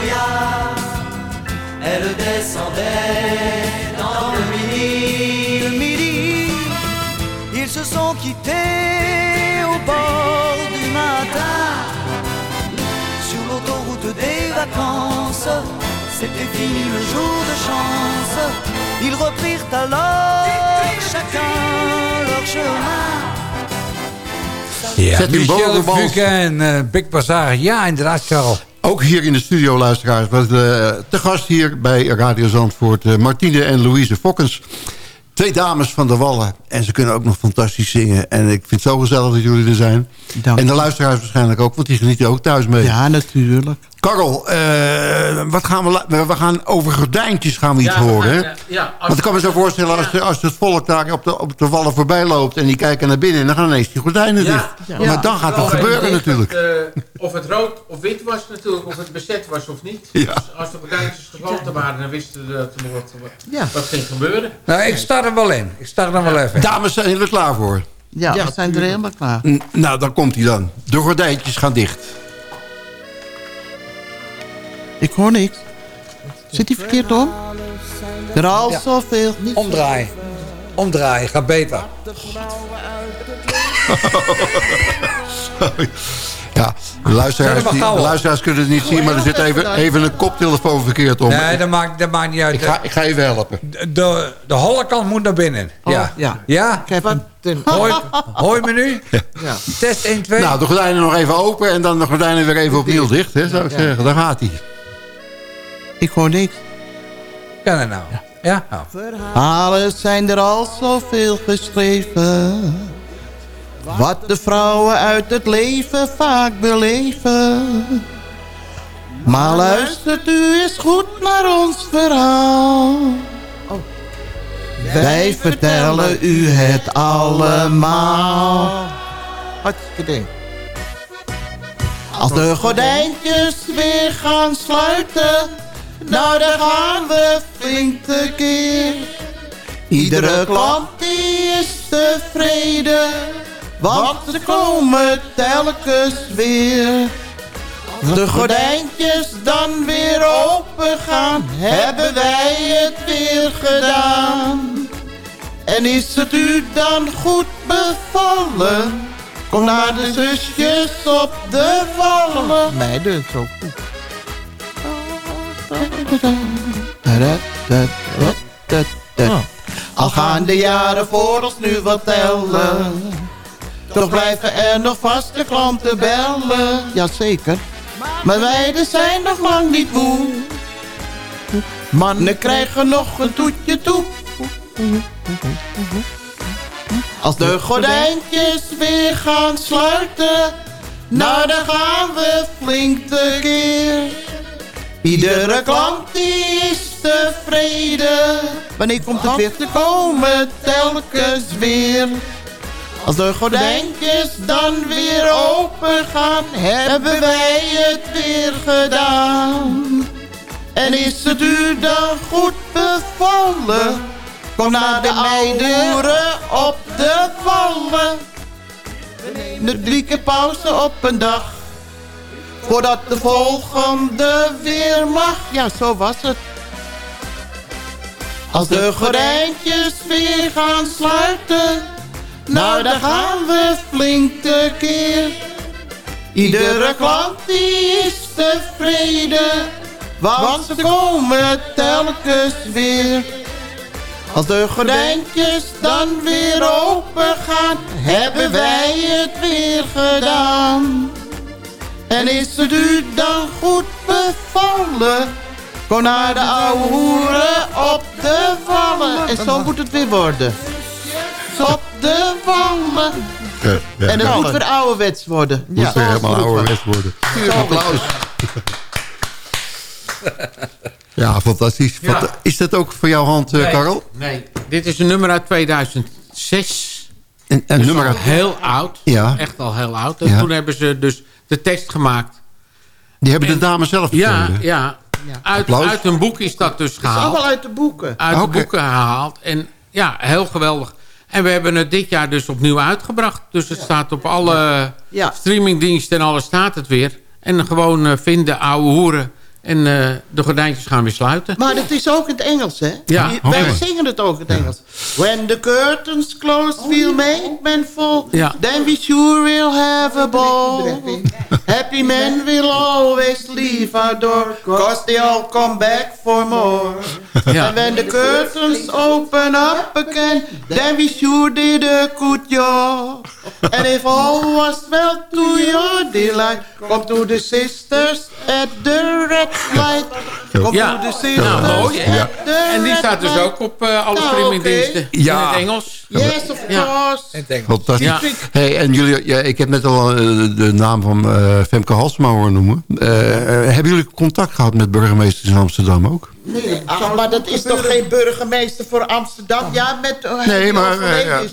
Elle descendait dans le midi. Le midi, ils se sont quittés au bord du matin. Sur l'autoroute des vacances, c'était fini le jour de chance. Ils reprirent alors chacun leur chemin. Ja, Zet u Michel bovenbal. Fuke en eh, Big Bazaar. Ja, inderdaad, Charles. Ook hier in de studio, luisteraars, was de, te gast hier bij Radio Zandvoort... eh, Martine en Louise Fokkens. Twee dames van de Wallen. En ze kunnen ook nog fantastisch zingen. En ik vind het zo gezellig dat jullie er zijn. En de luisteraars waarschijnlijk ook, want die genieten ook thuis mee. Ja, natuurlijk. Karel, eh, wat gaan we, we gaan over gordijntjes gaan we iets Ja, horen. hè? ja, Want ik kan me zo voorstellen, als, de- als het volk daar op de, op de wallen voorbij loopt... en die kijken naar binnen, dan gaan ineens die gordijnen dicht. Maar dan gaat het gebeuren natuurlijk. het, eh, of het rood of wit was natuurlijk, of het bezet was of niet. Ja. Dus als de gordijntjes gesloten waren, dan wisten we dat er wat, Ja. wat ging gebeuren. Nou, ik sta er wel in. Ik sta er wel even. Dames, zijn jullie er klaar voor? Ja, we zijn er helemaal klaar. N- nou, dan komt hij dan. De gordijntjes gaan dicht. Ik hoor niks. Zit hij verkeerd om? Er al zoveel. Omdraaien. Omdraaien, gaat beter. Ja, de luisteraars, die, de luisteraars kunnen het niet zien, maar er zit even, even een koptelefoon verkeerd om. Nee, dat maakt, dat maakt niet uit. ik, ga, ik ga je wel helpen. De, de, de holle kant moet naar binnen. Ja. ja. Ja? Ik heb een... Hoi, hoi me nu? Ja. Test 1, 2. Nou, de gordijnen nog even open en dan de gordijnen weer even opnieuw dicht, hè, zou ik Ja. zeggen. Daar gaat hij. Ik hoor niks. Kan het nou? Ja? Nou. Verhalen zijn er al zoveel geschreven. Wat de vrouwen uit het leven vaak beleven. Maar luistert u eens goed naar ons verhaal. Wij vertellen u het allemaal. Hartstikke ding. Als de gordijntjes weer gaan sluiten, nou dan gaan we flink tekeer. Iedere klant die is tevreden, want ze komen telkens weer. Als de gordijntjes dan weer open gaan, hebben wij het weer gedaan. En is het u dan goed bevallen? Kom naar de zusjes op de vallen. Mij het ook. Al gaan de jaren voor ons nu wat tellen. Toch blijven er nog vaste klanten bellen. Jazeker. Maar wij zijn nog lang niet moe. Mannen krijgen nog een toetje toe. Als de gordijntjes weer gaan sluiten, nou dan gaan we flink tekeer. Iedere klant is tevreden. Wanneer komt het weer te komen, telkens weer. Als de gordijntjes dan weer open gaan, hebben wij het weer gedaan. En is het u dan goed bevallen? Kom naar de meiden op de vallen. We nemen drie keer pauze op een dag. Voordat de volgende weer mag. Ja, zo was het. Als de gordijntjes weer gaan sluiten. Nou, dan gaan we flink tekeer. Iedere klant is tevreden. Want ze komen telkens weer. Als de gordijntjes dan weer open gaan, hebben wij het weer gedaan. En is het u dan goed bevallen? Kom naar de oude hoeren op de vallen. En zo moet het weer worden. Op de vallen. En het moet weer ouderwets worden. Moet weer helemaal ouderwets worden. Applaus. Ja, fantastisch. Ja. Fanta- Is dat ook voor jouw hand, eh, Nee, Karel? Nee, dit is een nummer uit 2006. Een, een Dus nummer uit- heel oud. Ja. Echt al heel oud. En Ja. toen hebben ze dus de tekst gemaakt. Die hebben de dames zelf Ja, gevonden. ja. Uit, uit een boek is dat dus Het is gehaald. allemaal uit de boeken. Uit de boeken gehaald. En Ja, heel geweldig. En we hebben het dit jaar dus opnieuw uitgebracht. Dus het staat op alle streamingdiensten en alles staat het weer. En gewoon eh, vinden, ouwe hoeren. En eh, de gordijntjes gaan weer sluiten. Maar het is ook in het Engels, hè? Ja. Wij zingen het ook in het Engels. When the curtains close, we'll make men full. Ja. Then we sure will have a ball. Happy men will always leave our door. Cause they all come back for more. Ja. And when the curtains open up again, then we sure did a good job. And if all was well to your delight, come to the sisters at the red Ja, nou mooi. En die staat dus ook op eh, alle Nou, streamingdiensten. Ja. In het Engels. Yes, of Ja. course. Fantastisch. Ja. Hey, en jullie, ja, ik heb net al eh, de naam van eh, Femke Halsema horen noemen. Hebben jullie contact gehad met burgemeesters in Amsterdam ook? Nee, ach, maar dat is toch geen burgemeester voor Amsterdam? Ja, met... uh, Nee, maar eh, eh,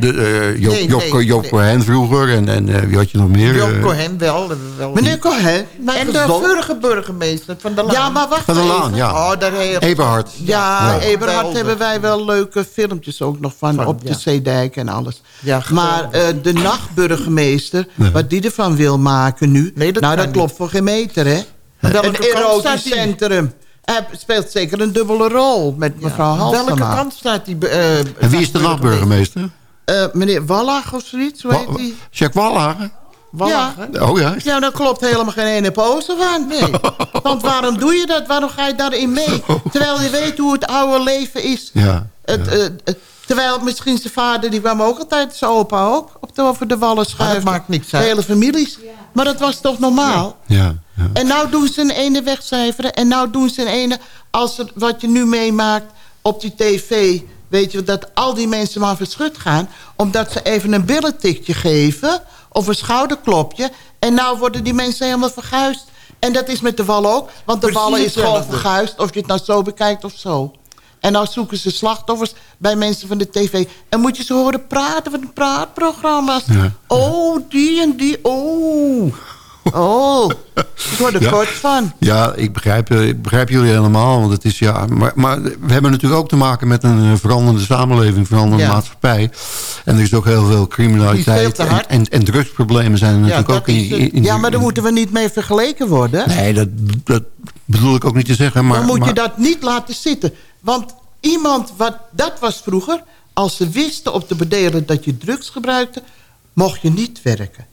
de, eh, Job. Cohen vroeger en, en eh, wie had je nog meer? Job Eh, Cohen wel. wel. Meneer Cohen. En de vorige burgemeester van de Laan. Ja, maar wacht Van der Laan, ja. Oh, daar heeft... Eberhard. Ja, Ja. Eberhard hebben wij wel leuke filmpjes ook nog van, Van, op de. Zeedijk en alles. Ja, maar eh, de nachtburgemeester, wat die ervan wil maken nu... Nee, dat nou, dat klopt voor geen meter, hè? Een erotisch centrum. Hij speelt zeker een dubbele rol met mevrouw Halsema. Welke kant staat die... eh, en wie is de nachtburgemeester? Eh, meneer Wallach of zoiets, hoe heet die? Jacques Wallagen? Ja. Oh ja. Ja, daar klopt helemaal geen ene pose van. Nee. Want waarom doe je dat? Waarom ga je daarin mee? Terwijl je weet hoe het oude leven is. Ja. Het, eh, eh, terwijl misschien zijn vader, die kwam ook altijd, zijn opa ook, op de, over de wallen schuiven. maakt niks De uit. hele families. Maar dat was toch normaal? Ja. ja. En nou doen ze een ene wegcijferen. En nou doen ze een ene... Als er, wat je nu meemaakt op die tv... Weet je, dat al die mensen maar verschut gaan... omdat ze even een billentikje geven... of een schouderklopje... en nou worden die mensen helemaal verguisd. En dat is met de wallen ook. Want de Precies wallen is gewoon verguisd... of je het nou zo bekijkt of zo. En nou zoeken ze slachtoffers bij mensen van de tv. En moet je ze horen praten van de praatprogramma's. Ja. Oh, die en die. Oh. Oh. Ik word er Ja. kort van. Ja, ik begrijp, eh, ik begrijp jullie helemaal. Want het is, ja, maar, maar we hebben natuurlijk ook te maken met een eh, veranderende samenleving, veranderende Ja. maatschappij. En er is ook heel veel criminaliteit. veel te En, en, en drugsproblemen zijn er natuurlijk ook in, in, in- ja, maar daar moeten we niet mee vergeleken worden. Nee, dat, dat bedoel ik ook niet te zeggen. Maar, dan moet je dat niet laten zitten. Want iemand, wat, dat was vroeger... als ze wisten op de bedelen dat je drugs gebruikte... mocht je niet werken.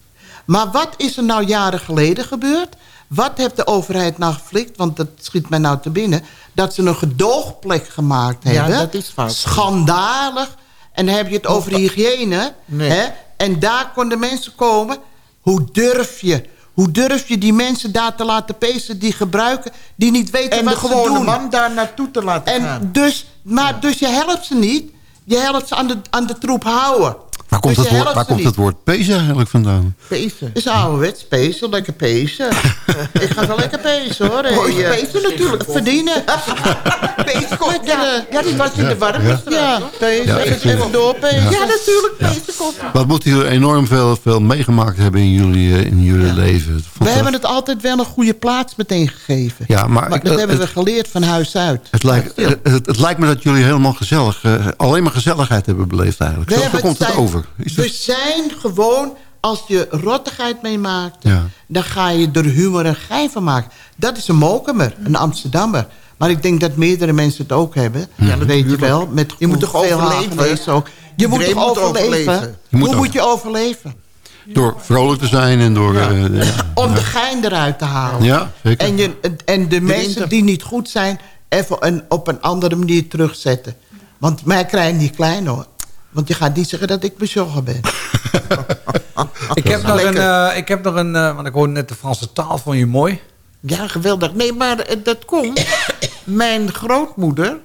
Maar wat is er nou jaren geleden gebeurd? Wat heeft de overheid nou geflikt? Want dat schiet mij nou te binnen. Dat ze een gedoogplek gemaakt Ja, hebben. dat is fout. Schandalig. En dan heb je het over hygiëne. Nee. Hè? En daar konden mensen komen. Hoe durf je? Hoe durf je die mensen daar te laten pezen die gebruiken... die niet weten En wat de ze gewone doen? man daar naartoe te laten En gaan. dus, maar dus je helpt ze niet. Je helpt ze aan de, aan de troep houden. Waar komt, het woord, waar komt het woord pezen eigenlijk vandaan? Pezen. is ouderwets, pezen, lekker pezen. ik ga wel lekker pezen hoor. Hey, eh, pezen natuurlijk. Verdienen. Pezenkot, ja. Ja, die was in de warmte. Ja, pezen. Ja, even, ik vind- even doorpezen. Ja, natuurlijk. Pezenkot. Wat moeten jullie enorm veel, veel meegemaakt hebben in jullie, eh, in jullie leven? We hebben het altijd wel een goede plaats meteen gegeven. Ja, maar, Maar ik- dat eh, hebben we geleerd van huis uit. het, lijkt, het, het lijkt me dat jullie helemaal gezellig, eh, alleen maar gezelligheid hebben beleefd eigenlijk. Zo, komt het zijn- over. Is We dat- zijn gewoon, als je rottigheid meemaakt... Ja. dan ga je er humor en gein van maken. Dat is een Mokemer, een Amsterdammer. Maar ik denk dat meerdere mensen het ook hebben. Ja, dat weet je wel. Met Je moet toch veel overleven? Ook. Je moet Iedereen toch moet overleven? overleven. Je moet Hoe ook. moet je overleven? Door vrolijk te zijn en door... eh, ja. Om de gein eruit te halen. Ja, zeker. En, je, en de mensen die niet goed zijn... even een, op een andere manier terugzetten. Want mij krijg je niet klein hoor. Want je gaat niet zeggen dat ik bezorgd ben. Ik heb, nog een, eh, ik heb nog een, eh, want ik hoorde net de Franse taal, vond je mooi? Ja, geweldig. Nee, maar eh, dat komt. Mijn grootmoeder...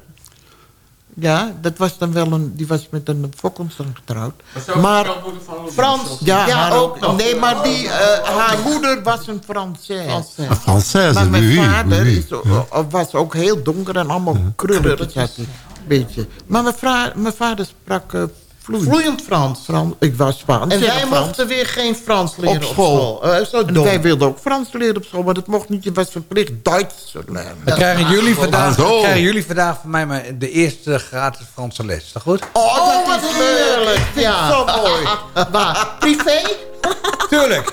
Ja, dat was dan wel een... Die was met een Fokkenster getrouwd. Maar Frans, Ja, ja, haar ook. ook. Nee, maar die, eh, haar moeder was een Française. Een Française, Maar mijn vader is, was ook heel donker en allemaal krulletjes had hij. Beetje. Maar mijn, mijn vader sprak eh, Vloeiend Frans. Frans. Ik was Spaans. En wij Frans. mochten weer geen Frans leren op op school. school. Eh, zo En dom. wij wilden ook Frans leren op school, maar dat mocht niet. Je was verplicht Duits te leren. Dan krijgen jullie, vandaag, Ah, krijgen jullie vandaag van mij maar de eerste gratis Franse les. Is dat goed? Oh, wat heerlijk. Ja. Zo mooi. Waar? Privé? Tuurlijk.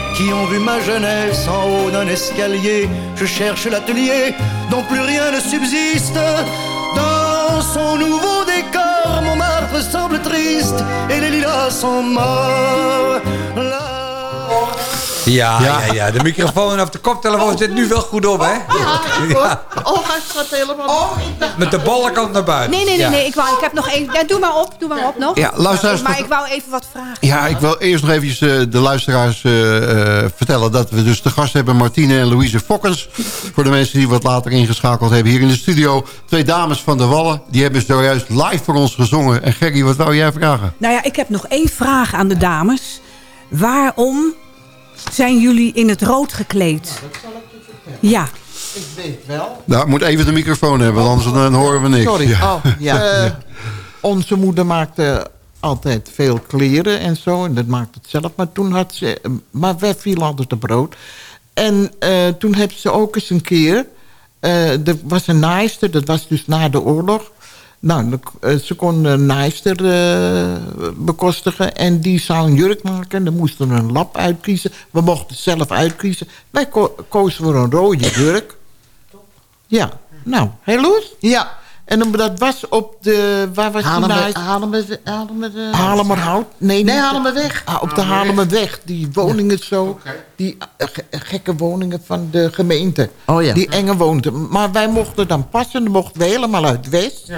qui ont vu ma jeunesse en haut d'un escalier. Je cherche l'atelier dont plus rien ne subsiste. Dans son nouveau décor, Montmartre semble triste et les lilas sont morts. Ja, ja, ja, De microfoon of de koptelefoon zit nu wel goed op, hè? Ja. Oh, helemaal... Oh, ik dacht... Met de ballenkant naar buiten. Nee, nee, nee. Ik, wou, ik heb nog één. Ja, doe maar op, doe maar op nog. Ja, luisteraars, Maar ik wou even wat vragen. Ja, ik wil eerst nog eventjes eh, de luisteraars eh, eh, vertellen... dat we dus te gast hebben Martine en Louise Fokkens. Voor de mensen die wat later ingeschakeld hebben hier in de studio. Twee dames van de Wallen. Die hebben zojuist live voor ons gezongen. En Gerry, wat wou jij vragen? Nou ja, ik heb nog één vraag aan de dames. Waarom zijn jullie in het rood gekleed? Ja. Ik weet wel. Nou, ik moet even de microfoon hebben, want anders dan horen we niks. Sorry. Ja. Oh, ja. Eh, onze moeder maakte altijd veel kleren en zo. En dat maakte het zelf. Maar toen had ze... Maar wij vielen altijd te brood. En eh, toen heeft ze ook eens een keer... eh, er was een naaister, dat was dus na de oorlog. Nou, de- ze kon een naaister bekostigen. En die zou een jurk maken. Dan moesten we een lap uitkiezen. We mochten zelf uitkiezen. Wij ko- kozen voor een rode jurk. Ja, nou, heel loes? Ja. En dat was op de... Waar was die de... Halemerhout? Nee, Nee, Halemerweg. Ah, op de Halemerweg. Die woningen zo. Die eh, ge- gekke woningen van de gemeente. Oh ja. Die enge woonden. Maar wij mochten dan passen. Dan mochten we helemaal uit West.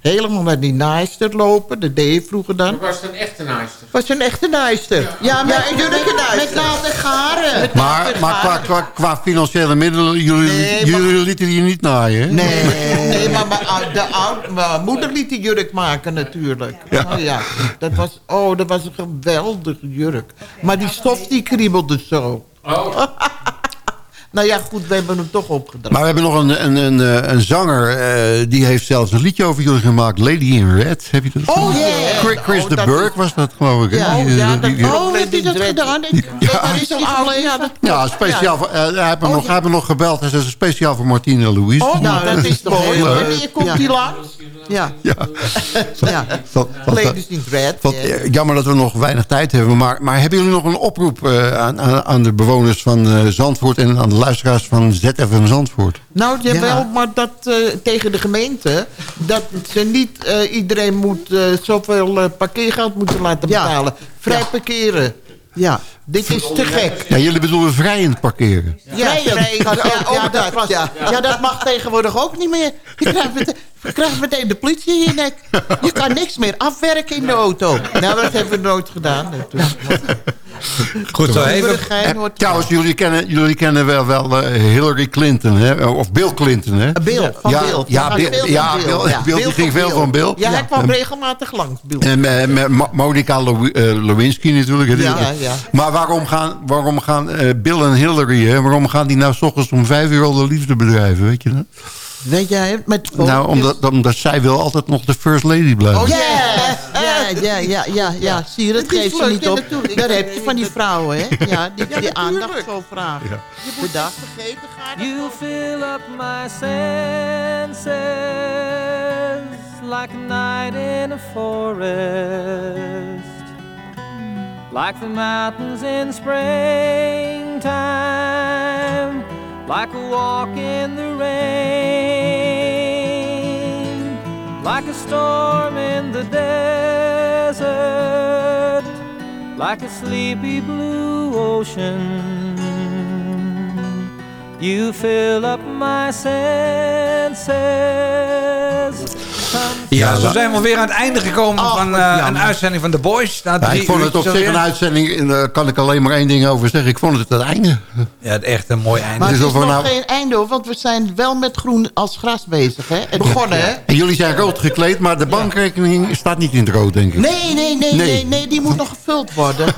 Helemaal naar die naaister lopen. Dat deed je vroeger dan. was het een echte naaister? Was een echte naaister. Ja, met, Ja, met, met, met naald en garen. Met Maar, maar qua, garen. qua, qua financiële middelen, jullie, Nee, jullie lieten die niet naaien, hè? Nee, nee maar mijn, ou- de oud, mijn moeder liet die jurk maken natuurlijk. Ja. Oh, ja. Dat was, oh, dat was een geweldige jurk. Maar die stof die kriebelde zo. Oh. nou ja, goed, we hebben hem toch opgedragen. Maar we hebben nog een, een, een, eh, een zanger, eh, die heeft zelfs een liedje over jullie gemaakt. Lady in Red, heb je dat Oh, yeah. Chris, Chris Oh, de Burg was dat, geloof ik. Ja, Die- oh, ja, die- dat, die- oh, heeft hij dat gedaan? Ik, Ja. Dat is. Ja, dat, Ja, speciaal voor, eh, hij heeft me Oh, nog, hij heeft me nog gebeld. Hij zei, speciaal voor Martine Louise. Oh, nou, dat is toch heel mooi. leuk. Wanneer komt Ja. die langs? Ja. Ja. ja. Ladies in Red. wat- ja. jammer dat we nog weinig tijd hebben. Maar, maar hebben jullie nog een oproep aan, aan, aan de bewoners van eh, Zandvoort... en aan de luisteraars van ZFM Zandvoort? Nou, jawel, Ja. maar dat eh, tegen de gemeente... dat ze niet eh, iedereen moet eh, zoveel eh, parkeergeld moeten laten Ja. betalen. Vrij Ja. parkeren. Ja. Dit is te gek. Ja, jullie bedoelen vrijend parkeren. Ja, vrij, ja, ja, dat, dat was- ja. ja, dat mag tegenwoordig ook niet meer. Je krijgt meteen, je krijgt meteen de politie in je nek. Je kan niks meer afwerken in de auto. Nou, dat hebben we nooit gedaan. Dus, Goed zo, even... Eh, trouwens, jullie kennen, jullie kennen wel, wel eh, Hillary Clinton, hè? of Bill Clinton. Hè? Bill, van ja, Bill. Ja, Bill, Bill, ja, Bill, Bill, ja. Bill, die Bill ging veel van Bill. Ja, hij kwam regelmatig langs, Bill. En met, met Mo- Monica Lew- eh, Lewinsky natuurlijk. Ja, ja. Maar waarom gaan, waarom gaan eh, Bill en Hillary, hè, waarom gaan die nou s ochtends om vijf uur al de liefde bedrijven, weet je dat? Weet jij, met nou, omdat, omdat zij wil altijd nog de first lady blijven. Oh ja, ja, ja, ja, ja. Zie je, dat geeft ze niet op. Daar heb je van die vrouwen, hè? Ja, die, die aandacht zo vragen. Ja. Je moet dat vergeten gaan. You fill up my senses like a night in a forest, like the mountains in springtime, like a walk in the rain, like a storm in the desert, like a sleepy blue ocean. You fill up my senses. Ja, zo zijn we alweer aan het einde gekomen Oh, van eh, een uitzending van The Boys. Na Ja, drie ik vond het op zich een uitzending, en daar kan ik alleen maar één ding over zeggen. Ik vond het het einde. Ja, het echt een mooi einde. Maar Dus het is we nog nou- geen einde hoor, want we zijn wel met groen als gras bezig, hè? Het begonnen, hè? En jullie zijn rood gekleed, maar de bankrekening staat niet in het rood, denk ik. Nee, nee, nee, Nee. nee, nee, die moet nog gevuld worden.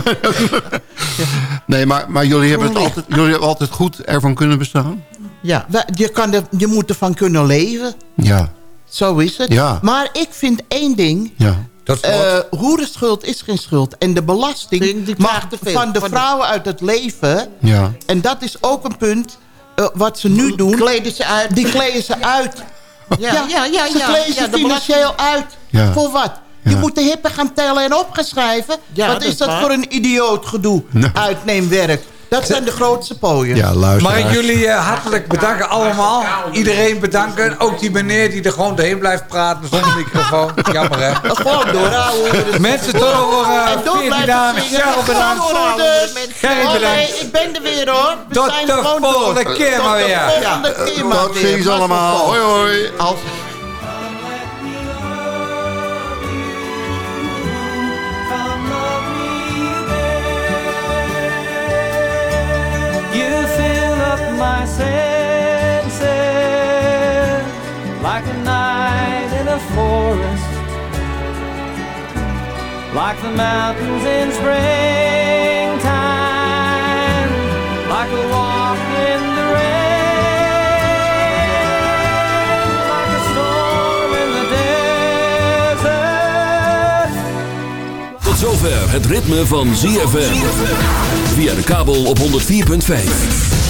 Nee, maar, maar jullie, hebben het licht. altijd, jullie hebben altijd goed ervan kunnen bestaan? Ja, we- je, kan er, je moet ervan kunnen leven. Ja. Zo is het. Ja. Maar ik vind één ding. ja. Dat eh hoerenschuld is geen schuld. En de belasting mag van de vrouwen uit het leven... Ja. En dat is ook een punt eh, wat ze nu doen. Kleden ze uit. Die kleden ze uit. Ja, ja, ja, Ze ja. kleden Ja, ze financieel uit. Ja. Voor wat? Je Ja. moet de hippen gaan tellen en op gaan schrijven. Ja, wat dat is dat waar. voor een idioot gedoe? Uitneemwerk. Dat zijn de grootste pooien. Ja, luister. Mag ik jullie eh, hartelijk bedanken allemaal. Iedereen bedanken. Ook die meneer die er gewoon doorheen blijft praten zonder microfoon. Jammer hè. Gewoon door, ouwe. Mensen tot over uh, door 14 blijven dagen. Charles bedankt. Dus. Gerry Oh, bedankt. nee, ik ben er weer hoor. We Tot zijn de gewoon door. volgende keer Tot maar de weer. volgende keer maar Tot weer. ziens Maar allemaal. tot Hoi hoi. Als my senses like a night in a forest, like the mountains in springtime, like a walk in the rain, like a storm in the desert. Tot zover het ritme van ZFM. Via de kabel op 104.5.